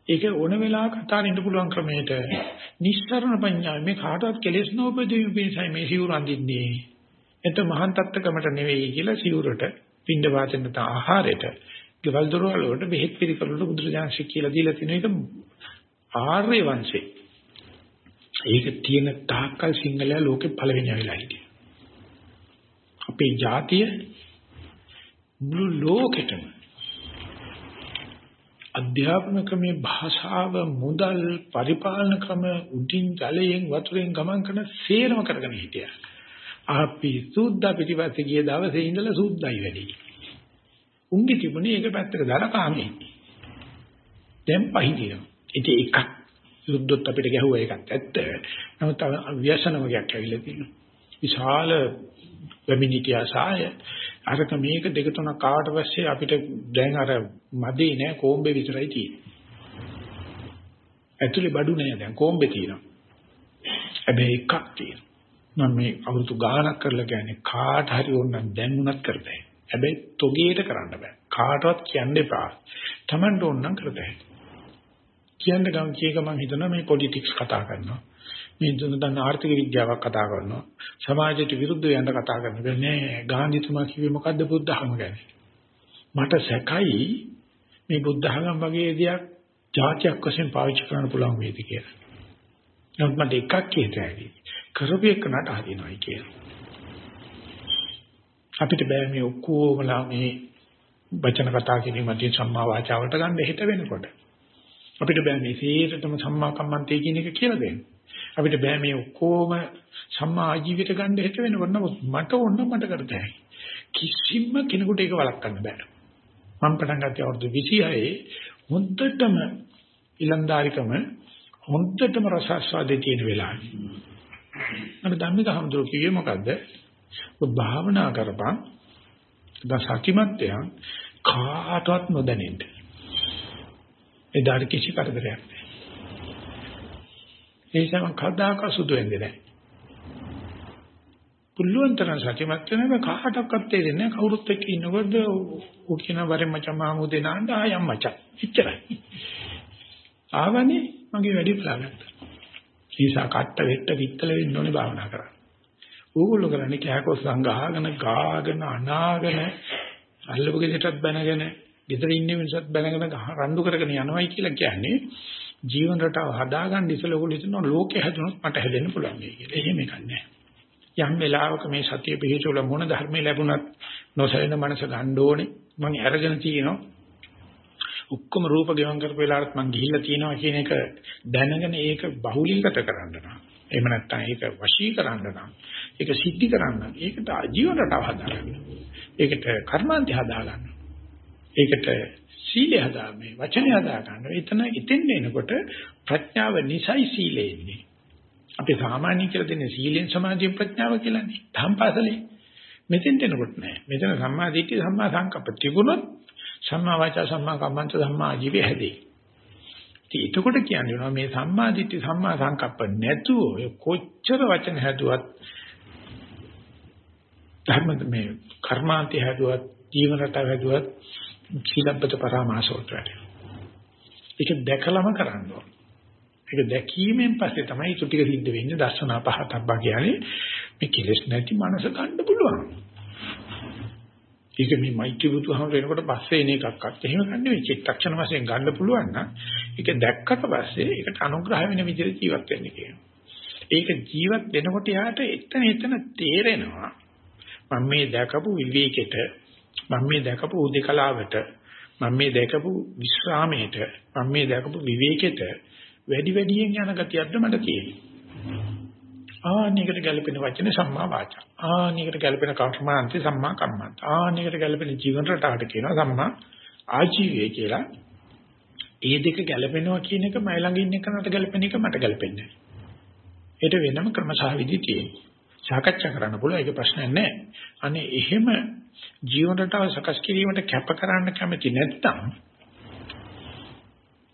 ඒක ඕන වෙලාවක කතාරින්න පුළුවන් ක්‍රමයට නිස්සරණ පඤ්ඤාය මේ කාටවත් කෙලෙස් නොපදීම පිණිසයි මේ සිවුර අඳින්නේ. එතන මහාන් තත්ත්වකමට නෙවෙයි කියලා සිවුරට පින්ඩ වාතෙන් නැත ආහාරයට ගෙවල් දොරවල් වලට බෙහෙත් පිළිකර වලට බුදුරජාණන් කියලා දීලා තියෙන එක ආර්ය වංශේ. ඒක තියෙන තාක්කල් සිංහලයා ලෝකේ පළවෙනි වෙලා හිටියේ. අපේ ජාතිය මුළු ලෝකෙටම අධ්‍යාපන ක්‍රමේ භාෂාව මුදල් පරිපාලන ක්‍රම උඩින් ජලයෙන් වතුරෙන් ගමන් කරන සේරම කරගෙන හිටියා. අපි සුද්ධ පිටිපස්සේ ගිය දවසේ ඉඳලා සුද්ධයි වැඩි. උන්ගේ තිබුණේ ඒක පැත්තක දාලා කාමේ. දැන් පහිදිනවා. ඉතින් එකක් සුද්ධොත් අපිට ගැහුවා ඒකත් ඇත්ත. නමුත් ව්‍යසන වගේක් ඇවිල්ලා තියෙනවා. විශාල වෙමිනිටි ආසය අරක මේක දෙක තුනක් ආවට පස්සේ අපිට දැන් අර මදේ නෑ කොම්බේ විතරයි තියෙන්නේ. ඇතුලේ බඩු නෑ දැන් කොම්බේ තියෙනවා. හැබැයි එකක් තියෙනවා. මම මේ අවුරුදු ගාණක් කරලා කියන්නේ කාට හරි ඕනනම් දැන් උනත් කරතයි. හැබැයි තොගේට කරන්න බෑ. කාටවත් කියන්න එපා. Tamanට ඕනනම් කරතයි. කියන්න ගම් කීක මම හිතනවා මේ පොලිටික්ස් කතා කරනවා. මේ දුන්න ආර්ථික විද්‍යාවක් කතා කරනවා. සමාජයට විරුද්ධව යන්න කතා කරනවා. නෑ ගාන්ධිතුමා කිව්වේ මොකද්ද බුද්ධ ධර්ම ගැන? මට සැකයි මේ බුද්ධ ධර්ම වගේ දෙයක් જાතියක් වශයෙන් පාවිච්චි කරන්න පුළුවන් වේද කියලා. නමුත් මට එකක් කියතයි. කරපු එක නට හරිනවයි කියලා. අපිට බෑ මේ ඔක්කොමලා මේ වචන කතා කිරීමදී සම්මා වාචා වලට ගන්න හිත වෙනකොට. අපිට බෑ මේ සීරටම සම්මා කම්මන්තේ කියන එක කියලා දෙන්න. අපිට බෑ මේ ඔක්කොම සම්මා ආජීවිත ගන්න හිත වෙනකොට නමුත් මට ඕන මට කරතයි. කිසිම කෙනෙකුට ඒක වළක්වන්න බෑ. මම පටන් ගත්තේ අවුරුදු 26 හොඳටම ඉලන්දාරිකම හොඳටම රසාස්වාදයේ තියෙන වෙලාවේ. අර ධම්මික හඳුරු කිව්වේ මොකද්ද? ඔබ භාවනා කරපන්. දැන් සතිමත්යන් කාටවත් නොදැනෙන්න. එදාට කිසි කරදරයක් නැහැ. ඒ නිසා මම කවදාක සුදු වෙන්නේ නැහැ. පුළුවන් තරම් සත්‍යමත් වෙනම කාටවත් තේරෙන්නේ නැහැ. කවුරුත් එක්ක ඉන්නකොට ඌ කියන වරෙන් මචං මාමුදේ නාන්න ආයම් මචං. ඉච්චරයි ආවනේ මගේ වැඩි බලාගත්තා නිසා කට්ට වෙට්ට විත්තල වෙන්න ඕනේ භාවනා කරන්න. ඕගොල්ලෝ කරන්නේ කෑකොස් සංගහගෙන ගාගෙන අනාගෙන අල්ලපු ගෙදරටත් බැනගෙන ගෙදර ඉන්න මිනිස්සුත් බැනගෙන රණ්ඩු කරගෙන යනවයි කියලා කියන්නේ ජීවන රටාව හදාගන්න ඉස්සෙල්ලා ඔයගොල්ලෝ හිතනවා ලෝකේ හැදුනොත් මට හැදෙන්න පුළුවන් කියලා. එහෙම එකක් නැහැ. යම් වෙලාවක මේ සතිය පිහිටුවල මොන ධර්මයේ ලැබුණත් නොසැලෙන මනස ගන්න ඕනේ. මම අරගෙන තියෙනවා. ඔක්කොම රූප ගෙවන් කරපු වෙලාවට මම ගිහිල්ලා තියෙනවා කියන එක දැනගෙන ඒක බහුලීගත කරන්න නම් එහෙම නැත්නම් ඒක වශී කරන්න නම් ඒක සිද්ධි කරන්න ඒකට ජීවන රටාව හදාගන්න. ඒකට කර්මාන්තය හදාගන්න. ඒකට සීලය හදා මේ වචනය හදා ගන්න. එතන ඉතින් එනකොට ප්‍රඥාව නිසයි සීලෙ ඉන්නේ. අපි සාමාන්‍ය කියලා දෙන්නේ සීලෙන් සමාධියෙන් ප්‍රඥාව කියලානේ. ධම්පාසලේ. මෙතෙන්ට එනකොට නෑ. මෙතන සම්මා දිට්ඨි සම්මා සංකප්ප තිබුණොත් සම්මා වාචා සම්මා කම්මන්ත සම්මා ආජීවය හැදේ. ඉතින් එතකොට කියන්නේ මේ සම්මා දිට්ඨි සම්මා සංකප්ප නැතුව කොච්චර වචන හැදුවත් ධර්ම මේ කර්මාන්තය හැදුවත් ජීවන රටාව හැදුවත් සීලබ්බත පරාමාස වලට වැටෙනවා. ඒක දැකලම කරන්න ඕන. ඒක දැකීමෙන් පස්සේ තමයි ඒක ටික සිද්ධ වෙන්නේ දර්ශනා පහතබ්බා කියන්නේ මේ කෙලෙස් නැති මනස ගන්න පුළුවන්. ඒක මේ මෛත්‍රී බුදුහම වෙනකොට පස්සේ එන එකක්වත් එහෙම ගන්න නෙවෙයි චිත්තක්ෂණ වශයෙන් ගන්න පුළුවන් නම් ඒක දැක්කට පස්සේ ඒකට අනුග්‍රහ වෙන විදිහට ජීවත් වෙන්න කියනවා. ඒක ජීවත් වෙනකොට යාට එතන එතන තේරෙනවා මම මේ දැකපු විවේකෙට මම මේ දැකපු උදේකලාවට මම මේ දැකපු විශ්‍රාමයට මම මේ දැකපු විවේකෙට වැඩි වැඩියෙන් යන ගතියක්ද මට තියෙන්නේ. ආනේකට ගැලපෙන වචනේ සම්මා වාචා. ආනේකට ගැලපෙන කර්මාන්තේ සම්මා කම්මන්ත. ආනේකට ගැලපෙන ජීවන රටාවට කියනවා සම්මා ආජීවය කියලා. ඒ දෙක ගැලපෙනවා කියන එක මයි ළඟ ඉන්න කෙනාට ගැලපෙන එක මට ගැලපෙන්නේ නැහැ. ඒට වෙනම ක්‍රමසහ විදි තියෙනවා. සාකච්ඡා කරන්න පුළුවන් ඒක ප්‍රශ්නයක් නැහැ. අනේ එහෙම ජීවන රටාව සකස් කිරීමට කැප කරන්න කැමති නැත්නම්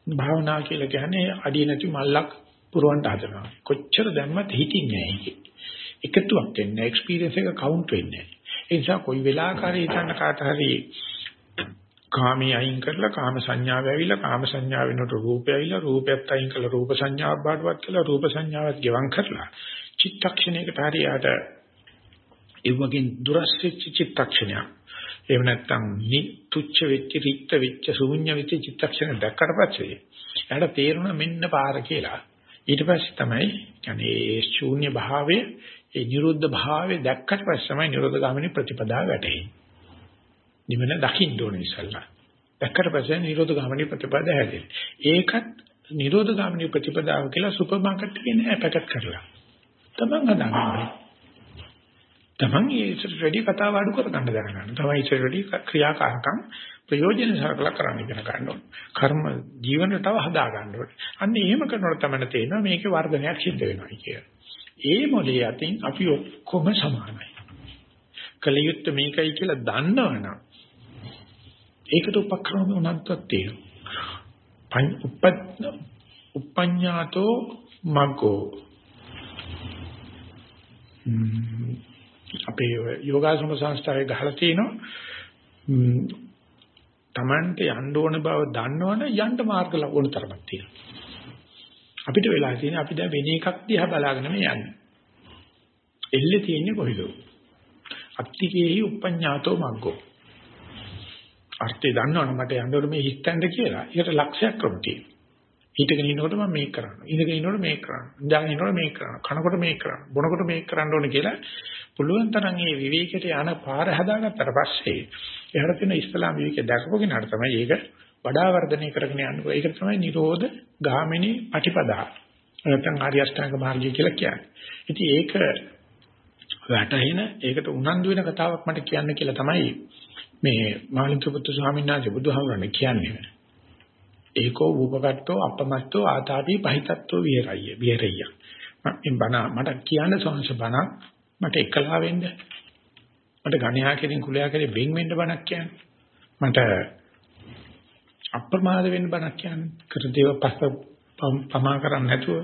භාවනා කියලා කියන්නේ අඩිය නැති මල්ලක් පුරවන්න හදනවා. කොච්චර දැම්මත් හිතින්නේ නැහැ එකතුවක් වෙන්නේ එක්ස්පීරියන්ස් එක කවුන්ට් වෙන්නේ ඒ නිසා කොයි වෙලාවකරි හිතන්න කාට හරි කාමී අයින් කරලා කාම සංඥාව ඇවිල්ලා කාම සංඥාව වෙනකොට රූපය ඇවිල්ලා රූපයත් අයින් කරලා රූප සංඥාවක් බාටවත් කියලා රූප සංඥාවත් ගෙවම් කරලා චිත්තක්ෂණයකට හරියට ඒ වගේ දුරස් වෙච්ච චිත්තක්ෂණයක් එහෙම නැත්නම් තුච්ච වෙච්ච රික්ත වෙච්ච ශූන්‍ය වෙච්ච චිත්තක්ෂණ දැක්කට පස්සේ එයාට තේරුණා මෙන්න පාර කියලා ඊට පස්සේ තමයි يعني ඒ ශූන්‍ය භාවය ඒ නිරුද්ධ භාවය දැක්කට පස්සේ තමයි නිරෝධ ගාමිනී ප්‍රතිපදාව වැටෙන්නේ නිවන දකින්න ඕනේ ඉස්සල්ලා දැක්කට පස්සේ නිරෝධ ගාමිනී ප්‍රතිපදාව හැදෙන්නේ ඒකත් නිරෝධ ගාමිනී ප්‍රතිපදාව කියලා සුපර් මාකට් එකේ නෑ පැකට් කරලා තමන් හදාගන්න. තමන් ඒකට රෙඩි කතාව අඩු කර ගන්න දැනගන්න. තමයි ඒකට රෙඩි ක්‍රියාකාරකම් ප්‍රයෝජන සරකලා කරන්න ඉගෙන ගන්න ඕනේ. කර්ම ජීවනටව හදා ගන්න ඕනේ. අන්න එහෙම කරනකොට තමයි තේරෙනවා මේකේ වර්ධනයක් සිද්ධ වෙනවා කියලා. ඒ මොලේ අතින් අපි ඔක්කොම සමානයි. කලියුත් මේකයි කියලා දන්නවනම් ඒකට උපක්‍රම උනන්දුවක් තියෙනවා. උපඤ්ඤාතෝ මග්ගෝ අපේ යෝගාසන සංස්ථාවේ ගහලා තිනවා Tamante යන්න ඕන බව දන්නවනේ යන්න මාර්ග ලකුණු තරමක් තියෙනවා. අපිට වෙලා තියෙන්නේ අපි දැන් වෙන එකක් දිහා බලාගෙන මේ යන්නේ. එල්ලේ තියෙන්නේ කොහෙද? අත්තිකේහි උපඤ්ඤාතෝ මග්ගෝ. අර්ථය දන්නවනේ මට යන්න ඕනේ මේ හිතන්න කියලා. ඒකට ලක්ෂයක් කරමු තියෙනවා. හිතගෙන ඉන්නකොට මම මේක කරනවා. ඉඳගෙන ඉන්නකොට මේක කරනවා. ඉඳගෙන ඉන්නකොට මේක කරනවා. කනකොට මේක කරනවා. බොනකොට මේක කරන්න ඕනේ කියලා පුළුවන් තරම් මේ විවේකයට යන පාර හදාගත්තට පස්සේ එහට තියෙන ඉස්ලාම විවේකය දැකපු කෙනාට තමයි ඒක වඩා වර්ධනය කරගෙන යන්නේ. ඒක තමයි නිරෝධ ගාමිනී පටිපදා. නැත්නම් ආර්ය අෂ්ටාංග මාර්ගය කියලා කියන්නේ. ඉතින් ඒක වැටහෙන ඒකට උනන්දු වෙන කතාවක් මට කියන්න කියලා තමයි මේ මාළික පුත්තු ස්වාමීන් වහන්සේ බුදුහාමුදුරනේ කියන්නේ. ඒකෝ වූපකට්ටෝ අපමත්තෝ ආතාපි පහිතත්වෝ විහෙරය විහෙරය මම බණ මට කියන්න සංස බණ මට එකලා වෙන්න. මට ගණ්‍යා කෙලින් කුලයා කෙලින් වෙන් වෙන්න බණක් කියන්නේ. මට අප්‍රමාද වෙන්න බණක් කියන්නේ. කර දේව පස්ස පමා කරන්නේ නැතුව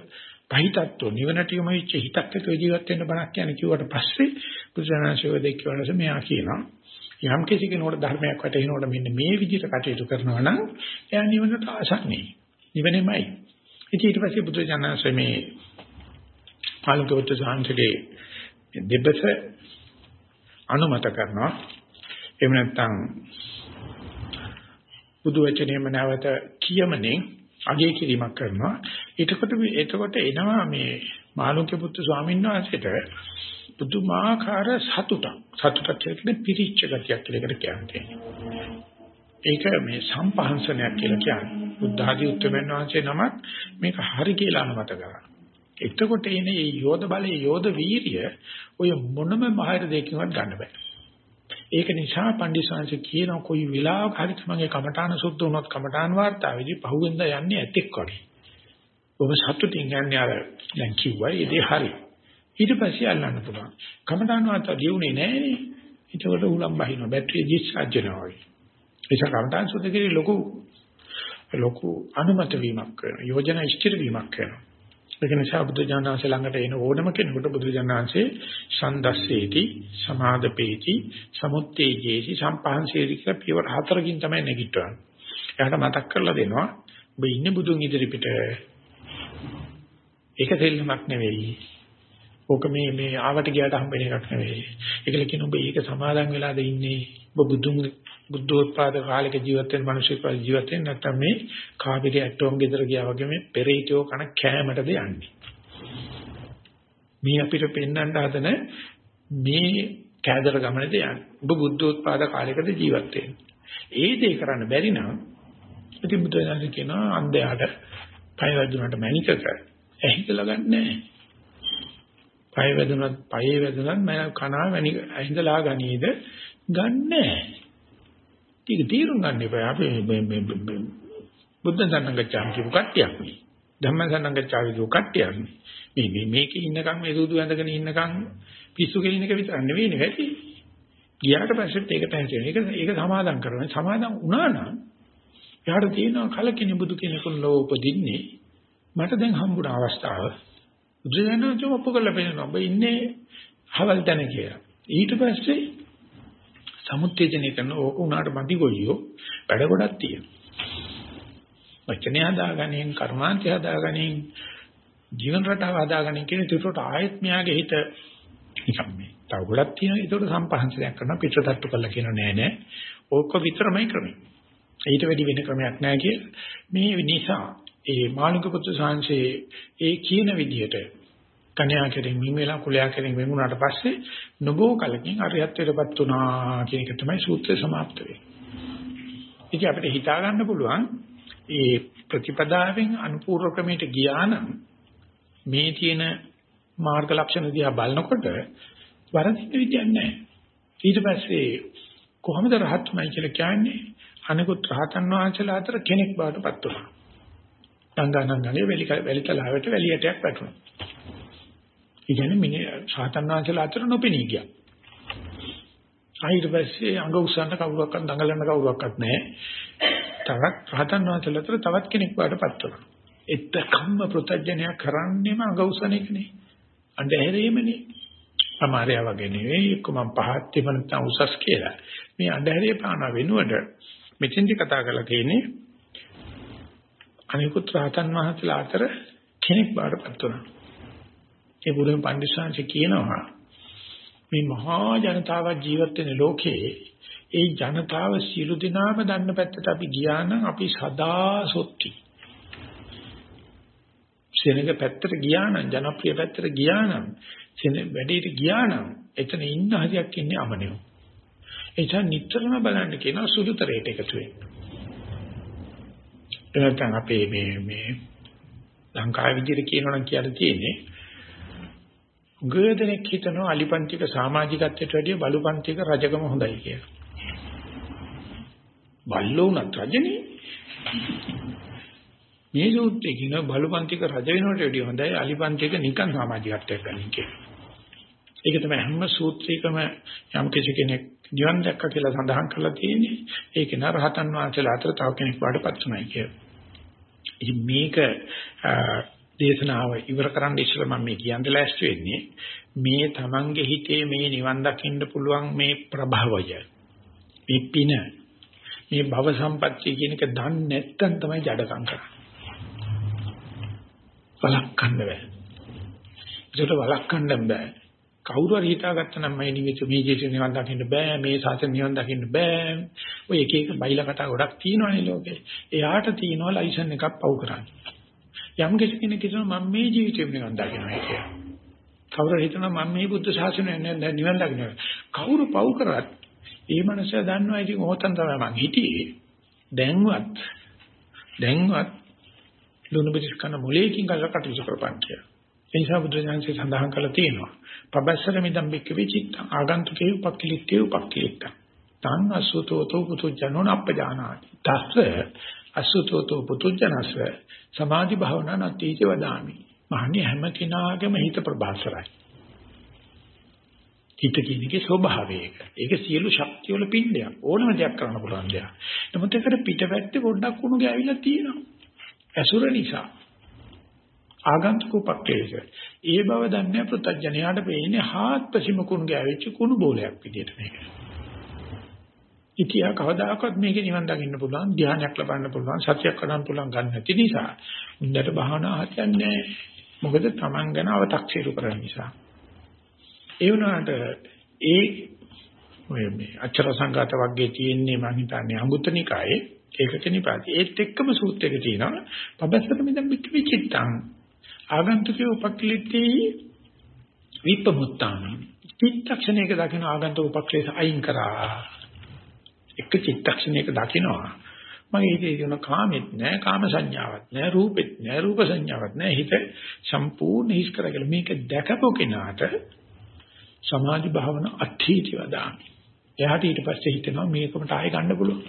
පහිතත්වෝ නිවනට යොමු වෙච්ච හිතක් එක්ක ජීවත් වෙන්න බණක් කියන්නේ කිව්වට පස්සේ බුදුසනාශිව දෙක් කියනස මෙයා කියනවා. යම් කිසි කෙනෙකුට ධර්මයක් වැටහෙනකොට මෙන්න මේ විදිහට කටයුතු කරනවා නම් එයා නිවනට ආසන්නේ. නිවනේමයි. ඉතින් ඊට පස්සේ බුදුසසුන මේ පාලකවත්තු සාන්තිගේ දෙබස අනුමත කරනවා. එහෙම නැත්නම් බුදු වචනයම නැවත කියමනේ අගය කිරීමක් කරනවා. එතකොට එතකොට එනවා මේ මාළුක්‍ය පුත්තු ස්වාමීන් වහන්සේට පුදුමාකාර සතුටක්. සතුටක් කියන්නේ පිරිච්ච ගතියක් කියලා එකට කියන්නේ. ඒක මේ සම්පහන්සනයක් කියලා කියන්නේ. බුද්ධ ආදී උත්තරමන් වහන්සේ නමක් මේක හරි කියලා අනුමත කරා. එතකොට එනේ මේ යෝධ බලයේ යෝධ වීරිය ඔය මොනම බාහිර දෙයකින්වත් ගන්න බෑ. ඒක නිසා පණ්ඩිතසංශ කියන කොයි වෙලාවක හරි තමන්ගේ කමඨාන සුද්ධ වුණොත් කමඨාන වාර්තාවේදී පහුවෙන්ද යන්නේ ඇතෙක් වගේ. ඔබ සතුටින් යන්නේ අර දැන් කිව්වා ඒ හරි. ඊට පස්සේ අල්ලන්න පුළුවන්. කමඨාන වාර්තාව දියුනේ නෑනේ. ඒකට උලම් බහිනවා බැටරිය දිස්චාර්ජ් වෙනවා වගේ. ඒක කමඨාන සුද්ධ කිරි ලොකු ලොකු අනුමත වීමක් වෙනවා. යෝජනා ඉෂ්ටිර වීමක් වෙනවා. ඒක නිසා බුදුජානනාංශ ළඟට එන ඕනම කෙනෙකුට බුදුජානනාංශේ සන්දස්සේති සමාදපේති සමුත්තේජේති සම්පහන්සේති කියලා පියවර හතරකින් තමයි නැගිටවන්නේ. එයාට මතක් කරලා දෙනවා ඔබ ඉන්නේ බුදුන් ඉදිරිපිට. ඒක දෙල්ලමක් නෙවෙයි. ඕක මේ මේ ආවට ගියාට හම්බෙන එකක් නෙවෙයි. ඒකල කියන ඔබ ඒක සමාදන් වෙලාද ඉන්නේ? ඔබ බුදුන් බුද්ධෝත්පාද කාලයක ජීවත් වෙන මිනිස්සුක ජීවත් වෙන්නේ නැත්නම් මේ කාපිරේ ඇටෝම් ගෙදර ගියා වගේ මේ පෙරේතෝ කන කෑමටද යන්නේ. මේ අපිට පෙන්වන්න හදන මේ කෑදර ගමනේද යන්නේ. ඔබ බුද්ධෝත්පාද කාලයකද ජීවත් වෙන්නේ. ඒ දේ කරන්න බැරි නම් ඉතින් බුදුරජාණන් කියනවා අන්ධයාට පය වැදුනට මැනිකක ඇහිකලා ගන්නෑ. පය වැදුනත් පයේ වැදුනත් මම කනවා මැනික ඇහිඳලා ගනීද ගන්නෑ. ටික තීරුම් ගන්න එපා. අපි මේ මේ බුද්ධ සන්නංගච්ඡාම කියපු කට්ටියක් නේ. ධම්ම සන්නංගච්ඡාව කියපු කට්ටියක් නේ. මේ මේ මේකේ ඉන්නකම් මේ සූදු ඇඳගෙන ඉන්නකම් පිස්සු කෙලින එක විතර නෙවෙයිනේ වැඩි. ගියාට පස්සෙත් ඒකට හැදෙන. ඒක ඒක සමාදම් කරනවා. සමාදම් වුණා නම් එයාට තියෙනවා කලකිනි බුදු කෙනෙකුන් ලෝ උපදින්නේ. මට දැන් හම්බුණ අවස්ථාව. බුදුදහම ඔප්පු කරලා පෙන්නනවා. ඔබ ඉන්නේ හවල් තැන කියලා. ඊට පස්සේ සමුත්තේජනය කරන ඕක උනාට මදි ගොයියෝ වැඩ ගොඩක් තියෙනවා. වචනේ හදාගනින් කර්මාන්තය හදාගනින් ජීවන රටාව හදාගනින් කියන තුරට ආයෙත් මෙයාගේ හිත නිකම් මේ තව ගොඩක් තියෙනවා ඒකට සම්පහන්සලයක් කරනවා පිටරටට්ටු කරලා කියන නෑ නෑ ඕක විතරමයි ක්‍රමය. ඊට වැඩි වෙන ක්‍රමයක් නෑ කියලා මේ නිසා ඒ මානුක පුත්‍ර සාංශේ ඒ කියන විදිහට කන්‍යා කෙරෙන් මින් වෙලා කුලයා කෙරෙන් වෙන් වුණාට පස්සේ නොබෝ කලකින් අරියත්වයටපත් වුණා කියන එක තමයි සූත්‍රය સમાપ્ત වෙන්නේ. ඉතින් අපිට හිතා ගන්න පුළුවන් ඒ ප්‍රතිපදාවෙන් අනුපූර්ව ක්‍රමයට ගියා නම් මේ තියෙන මාර්ග ලක්ෂණ දිහා බලනකොට වරදින්න විදියක් නැහැ. ඊට පස්සේ කොහොමද රහත්මයි කියලා කියන්නේ අනිකුත් රහතන් වහන්සේලා අතර කෙනෙක් බවට පත් වුණා. ගංගානංගනේ වැලි වැලි තලාවට වැලියටයක් වැටුණා. ඒ කියන්නේ මිනිහ සාතන් වහන්සේලා අතර නොපෙනී ගියා. ඊට පස්සේ අඟ උස්සන්න කවුරක්වත් දඟලන්න කවුරක්වත් නැහැ. තවත් රහතන් වහන්සේලා අතර තවත් කෙනෙක් වඩපත් වුණා. එත්තකම්ම ප්‍රත්‍යඥය කරන්නේම අඟ උස්සන එකනේ. අන්ධහැරීමනේ. අමාරයා වගේ නෙවෙයි එක්ක මම පහත් තිබුණ නැත්නම් උසස් කියලා. මේ අන්ධහැරිය පාන වෙනුවට මෙතෙන්දි කතා කරලා තියෙන්නේ අනිකුත් රහතන් වහන්සේලා අතර කෙනෙක් බාටපත් වුණා. ඒ බුදුන් පඬිස්සංශ කියනවා මේ මහා ජනතාවක් ජීවත් වෙන ලෝකේ ඒ ජනතාව සියලු දෙනාම දන්න පැත්තට අපි ගියා නම් අපි සදා සොත්ති. සෙනඟ පැත්තට ගියා නම් ජනප්‍රිය පැත්තට ගියා නම් සෙන වැඩේට ගියා නම් එතන ඉන්න හරියක් ඉන්නේ අමනියෝ. ඒ නිසා නිතරම බලන්න කියනවා සුළුතරයට එකතු වෙන්න. එනතන් අපේ මේ මේ ලංකාවේ විදිහට කියනවනම් කියලා තියෙන්නේ ගොඩනෙක් හිතනවා අලිපන්තික සමාජිකත්වයට වැඩිය බලුපන්තික රජකම හොඳයි කියලා. බල්ලෝ උනත් රජනේ. මේ සූත්‍රයේ කියන බලුපන්තික රජ වෙනවට වැඩිය හොඳයි අලිපන්තික නිකන් සමාජිකත්වයක් ගන්න කියලා. ඒක තමයි හැම සූත්‍රයකම යම් කිසි කෙනෙක් නිවන් දැක්ක කියලා සඳහන් කරලා තියෙන්නේ. ඒක න රහතන් වහන්සේලා අතර තව කෙනෙක් වඩපත් උනායි කියලා. ඉතින් මේක දේශනාව ඉවර කරන්න ඉස්සෙල්ලා මම මේ කියන්න ලෑස්ති වෙන්නේ මේ Tamange හිතේ මේ නිවන් දකින්න පුළුවන් මේ ප්‍රභවය මේ පින මේ භව සම්පත්තිය කියන එක දන්නේ නැත්නම් තමයි ජඩකම් කරන්නේ. වලක්වන්න බෑ. ඒකට වලක්වන්න බෑ. කවුරු හරි හිතාගත්තා නම් මේ නිවිත මේ ජීවිතේ නිවන් දකින්න බෑ මේ සාසන නිවන් දකින්න බෑ. ඔය එක එක බයිලා කතා ගොඩක් තියෙනවානේ ලෝකේ. එයාට තියෙනවා ලයිසන් එකක් පව් කරන්න. යම් කෙනෙක් කියනවා මම මේ ජීවිතේ නිවන් දකින්නවා කියලා. කවුරු හිතනවා මම මේ බුද්ධ ශාසනය නිවන් දකින්නවා කවුරු පව් කරත් ඒ මනුස්සයා දන්නවා ඉතින් ඕතන් තමයි මං හිටියේ. දැන්වත් දැන්වත් ලුණු බිස් කන මොලේකින් ගල්ලා කටයුතු කරපන් කියලා. ඒ නිසා බුදුරජාණන්සේ සඳහන් කරලා තියෙනවා. පබස්සර මිදම් බික්කවේ චිත්තං ආගන්තුකේ උපක්ඛලිට්ඨේ උපක්ඛලිට්ඨං. තං අසුතෝතෝ පුතුජනෝ නප්පජානාති. තස්ස අසුතෝතෝ පුතුජනස්ස සමාධි භාවනා නතිච වදාමි. මහන්නේ හැම කෙනාගේම හිත ප්‍රබාසරයි. හිත කියන එකේ ස්වභාවය ඒක. ඒක සියලු ශක්තිය වල පින්ඩයක්. ඕනම දෙයක් කරන්න පුළුවන් දෙයක්. නමුත් ඒකට පිටපැත්තේ පොඩ්ඩක් උණු ගෑවිලා තියෙනවා. ඇසුර නිසා. ආගන්තුක උපක්ලේශ. ඒ බව දන්නේ පෘථජ්ජනයාට පේන්නේ හාත්පසීම කුණු ගෑවිච්ච කුණු බෝලයක් විදියට මේක. ඉතියා කවදාකවත් මේක නිවන් දකින්න පුළුවන් ධානයක් ලබන්න පුළුවන් සත්‍යයක් කරන්න පුළුවන් ගන්න නැති නිසා උන්දට භාවනා හරියන්නේ මොකද Taman ගැන අව탁සීරු කරන නිසා. ඒ වුණාට ඒ ඔය මේ අච්චර සංඝාත වර්ගයේ තියෙන්නේ මම හිතන්නේ අඟුත්තනිකායේ ඒකක නිපාතේ ඒත් එක්කම සූත්‍රයක තියෙනවා පබස්සක මිදම් පිට විචිත්තං ආගන්තුකේ උපක්ලිටේ විපමුත්තාන. චිත්තක්ෂණයක දකින ආගන්තුක උපක්ලේශ අයින් කරා. එක චිත්තක්ෂණයක දකිනවා. මගේ හිතේ තියෙන කාමෙත් නෑ කාම සංඥාවක් නෑ රූපෙත් නෑ රූප සංඥාවක් නෑ. හිත සම්පූර්ණ හිස් කරගෙන මේක දැකපු කෙනාට සමාධි භාවන අට්ඨීති වදාමි. එයාට ඊට පස්සේ හිතෙනවා මේකමට ආයෙ ගන්න පුළුවන්.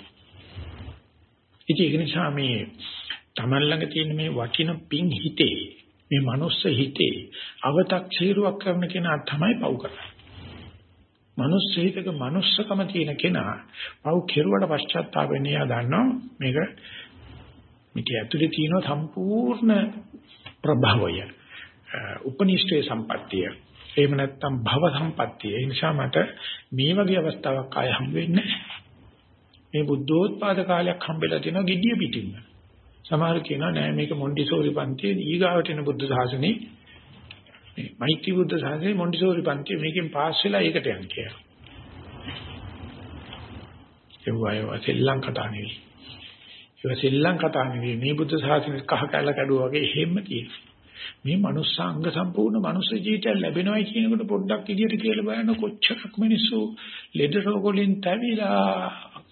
ඉතින් ඒක නිසා මේ Taman ළඟ තියෙන මේ වටින පිං හිතේ මේ මනුස්ස හිතේ අව탁සීරුවක් කරන කෙනා තමයි පව් කරන්නේ. මනුස්ස හිතක මනුස්සකම තියෙන කෙනා පව් කෙරුවට පශ්චාත්තාප වෙන්නේ යා දන්නවා. මේක මේක ඇතුලේ තියෙන සම්පූර්ණ ප්‍රභවය. උපනිෂ්ඨේ සම්පත්තිය. එහෙම නැත්නම් භව සම්පත්තිය. ඒ නිසා මට මේ වගේ අවස්ථාවක් ආය හම් වෙන්නේ මේ බුද්ධෝත්පාද කාලයක් හම්බෙලා තියෙනවා gediya පිටින්ම. සමහර කියනවා නෑ මේක මොන්ටිසෝරි පන්තියේ ඊගාවට එන බුද්ධ ශාසනේ මේ මෛත්‍රී බුද්ධ ශාසනේ මොන්ටිසෝරි පන්තිය මේකෙන් පාස් වෙලා ඒකට යන්න කියලා. ඒ වගේ සෙල්ලම් කතා නෙවෙයි. ඒක සෙල්ලම් කතා නෙවෙයි මේ බුද්ධ ශාසනේ කහ කැල කැඩුවා වගේ එහෙම තියෙනවා. මේ මනුස්සාංග සම්පූර්ණ මනුස්ස ජීවිතය ලැබෙනවයි කියනකොට පොඩ්ඩක් ඉදිරියට කියලා බලන්න කොච්චරක් මිනිස්සු ලෙඩ රෝග වලින් තැවිලා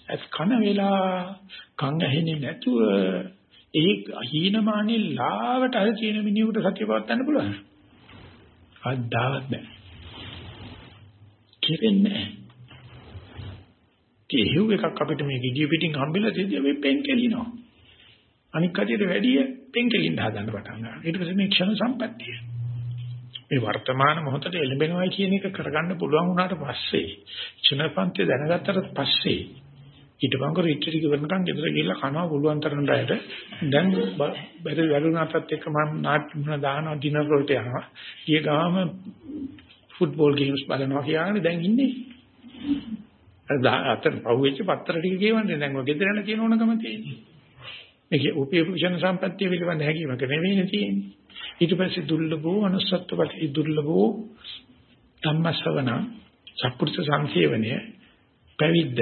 අස් කන වෙලා කන් ඇහෙන්නේ නැතුව ඒ හීනමානේ ලාවට අර කියන මිනිහෙකුට සත්‍ය පවත්වන්න පුළුවන්. අද්දාවත් බෑ. කෙරෙන්නේ නැහැ. කෙහෙව් එකක් අපිට මේ ගිඩිය පිටින් හම්බෙලා තියෙද්දි අපි පෙන් කෙලිනවා. අනික් කටියට වැඩිය පෙන් කෙලින්න හදන්න පටන් ගන්නවා. ඊට පස්සේ මේ ක්ෂණ සම්පත්තිය. මේ වර්තමාන මොහොතේ එළඹෙනවයි කියන එක කරගන්න පුළුවන් වුණාට පස්සේ ක්ෂණපන්ති දැනගත්තට පස්සේ ඊට පස්සේ රිට්‍රීට් කරනකම් ගෙදර ගිහිල්ලා කනවා පුළුවන් තරම් ඩයට දැන් බැරි වැළුණාටත් එක්ක මම නාට්‍ය දානවා ඩිනර් වලට යනවා. ගිය ගාම ෆුට්බෝල් ගේම්ස් බලනවා කියන්නේ දැන් ඉන්නේ. අතන පහුවෙච්ච පත්‍ර ටික කියවන්නේ දැන් ඔය ගෙදර යන තියෙන ඕනකම තියෙන්නේ. මේක උපයෝග විෂණ සම්පත්තිය පිළිබඳ හැකියාවක් නෙවෙයිනේ තියෙන්නේ. ඊට පස්සේ දුර්ලභෝ අනුසත්ත්වපටි දුර්ලභෝ ධම්මසවන සත්පුරුෂ සංසේවනය පැවිද්ද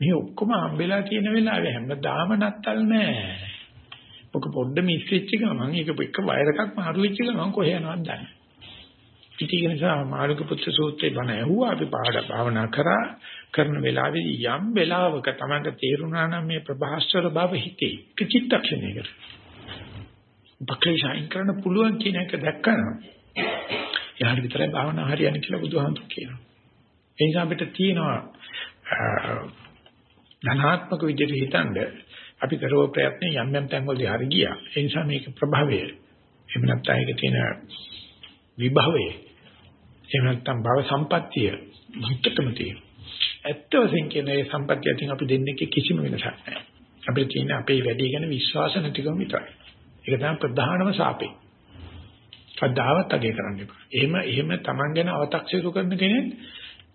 මේ ඔක්කොම හම්බෙලා තියෙන වෙලාවේ හැමදාම නත්තල් නෑ. ඔක පොඩ්ඩ මිස් වෙච්ච ගමන් ඒක එක වයර් එකක් මාරු වෙච්ච ගමන් කොහේ යනවද දන්නේ. ඉතින් ඒ නිසා මාළුක පුත්‍ර සූත්‍රේ බණ ඇහුවා අපි පාඩ භාවනා කරා කරන වෙලාවේදී යම් වෙලාවක තමයි තේරුණා නම් මේ ප්‍රභාස්වර බව හිතේ කිචිත්තක්ෂණයකට. බක්ලේශයන් කරන්න පුළුවන් කියන එක දැක්කම එයාට විතරයි භාවනා හරියන්නේ කියලා බුදුහාමුදුරු කියනවා. ඒ නිසා අපිට තියෙනවා ධනාත්මක විදිහට හිතනද අපි කරව ප්‍රයත්න යම් යම් තැන්වලදී හරි ගියා. ඒ නිසා මේක ප්‍රභවය. එහෙම නැත්නම් ඒක තියෙන විභවය. එහෙම නැත්නම් භව සම්පත්තිය මුත්තකම තියෙන. ඇත්ත වශයෙන් කියන ඒ සම්පත්තිය අතින් අපි දෙන්නේ කිසිම වෙනසක් නැහැ. අපිට තියෙන අපේ වැඩි ගැන විශ්වාස නැතිකම විතරයි. ඒක තමයි ප්‍රධානම සාපේ. ශ්‍රද්ධාවත් අගය කරන්න එපා. එහෙම එහෙම Taman ගැන අව탁සිරු කරන කෙනෙක්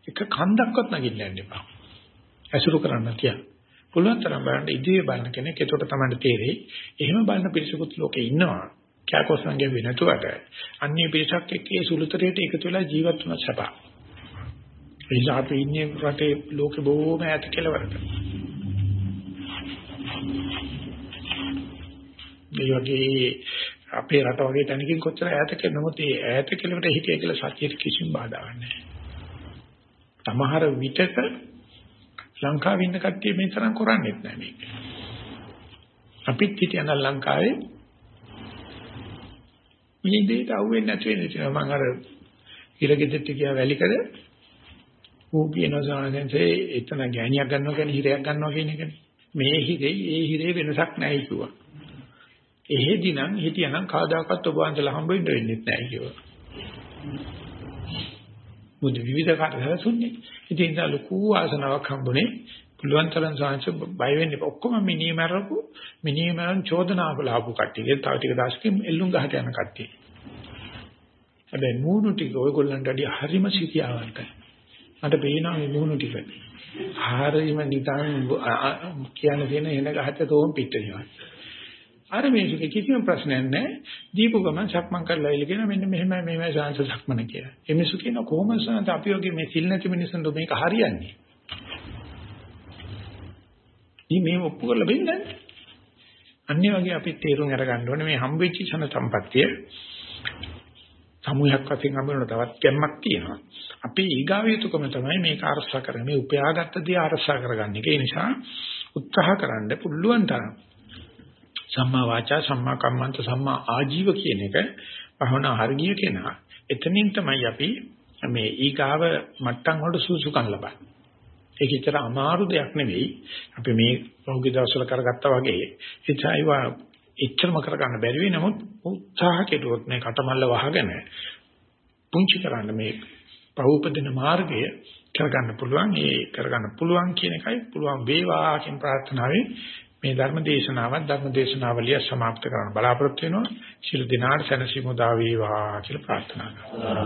එක කන්දක්වත් නගින්න යන්න එපා. ඇසුරු කරන්න තියන්න. පුළුවන් තරම් බලන්න ඉදිරියේ බලන කෙනෙක් එතකොට තමයි තේරෙයි. එහෙම බලන පිරිසකුත් ලෝකේ ඉන්නවා. කෑකොස්සන්ගේ වෙනතුවට අන්නේ පිරිසක් එක්ක ඒ සුළුතරයට එකතු වෙලා ජීවත් වෙන සප. එනිසා අපි ඉන්නේ රටේ ලෝකෙ බොහෝම ඈත කෙලවරක. මේ වගේ අපේ රට වගේ තැනකින් කොච්චර ඈත කෙනොත් ඒ ඈත කෙලවට හිටිය කියලා සත්‍යයට කිසිම බාධාවක් නැහැ. සමහර විටක ලංකාවේ ඉන්න කට්ටිය මේ තරම් කරන්නේ නැහැ මේක. අපිත් හිටියන ලංකාවේ මේ දෙයට අහුවෙන්නේ නැති වෙන ඉතින් මම අර හිරගෙදෙට්ට ගියා වැලිකඩ ඌ කියනවා සානසෙන්සේ එතන ගෑණියක් ගන්නවා කියන්නේ හිරයක් ගන්නවා කියන එකනේ. මේ හිරේ ඒ හිරේ වෙනසක් නැහැ කිව්වා. එහෙදි නම් හිටියනම් කවදාකවත් ඔබ වහන්සේලා හම්බ වෙන්න වෙන්නේ නැහැ කිව්වා. බුදු විවිධ කාර්යසුන්නේ. ඉතින් ඒක ලොකු ආසනාවක් හම්බුනේ. පුළුවන් තරම් සාංශ බය වෙන්න එපා. ඔක්කොම මිනිමරපු මිනිමරන් චෝදනා කළාපු කට්ටිය. තව ටික දවසකින් එල්ලුම් ගහට යන කට්ටිය. හැබැයි මූණු ටික ඔයගොල්ලන්ට වැඩි හරිම සිතියාවන්තයි. මට පේනවා මේ මූණු ටික. හරිම නිකන් කියන දෙන එන ගහට තෝම් පිටිනවා. අර මේක කිසිම ප්‍රශ්නයක් නැහැ. දීපු ගමන් සක්මන් කරලා ඉලගෙන මෙන්න මෙහෙමයි මෙහෙමයි සාංශ සක්මන කියලා. ඒ මිනිස්සු කියන කොහොමද සාන්ත අපි වගේ මේ සිල් නැති මිනිස්සුන්ට මේක හරියන්නේ? මේ මේ ඔප්පු කරලා බෙන්නේ අන්නේ වගේ අපි තේරුම් අරගන්න ඕනේ මේ හම්බෙච්ච ඡන සම්පත්තිය සමූහයක් වශයෙන් හම්බෙන තවත් ගැම්මක් තියෙනවා. අපි ඊගාව යුතුකම තමයි මේක අරසා කරන්නේ. මේ උපයාගත්ත දේ අරසා කරගන්න එක. ඒ නිසා උත්සාහ කරන්න පුළුවන් තරම් සම්මා වාචා සම්මා කම්මන්ත සම්මා ආජීව කියන එක භවනා හරිය කෙනා. එතනින් තමයි අපි මේ ඊගාව මට්ටම් වලට සූසුකම් ලබන්නේ. ඒක ඉතර අමාරු දෙයක් නෙවෙයි. අපි මේ පහුගිය දවස්වල කරගත්තා වගේ එචයිවා එච්චරම කරගන්න බැරි වෙයි නමුත් උත්සාහ කෙරුවොත් මේ කටමල්ල වහගෙන පුංචි කරන්න මේ පහුපදින මාර්ගය කරගන්න පුළුවන්. ඒ කරගන්න පුළුවන් කියන එකයි පුළුවන් වේවා කියන ප්‍රාර්ථනාවෙන් මේ ධර්ම දේශනාවත් ධර්ම දේශනාවලිය સમાપ્ત කරන්න බලාපොරොත්තු වෙනවා. ශිළු දිනාට සැනසීම උදා වේවා කියලා ප්‍රාර්ථනා කරනවා.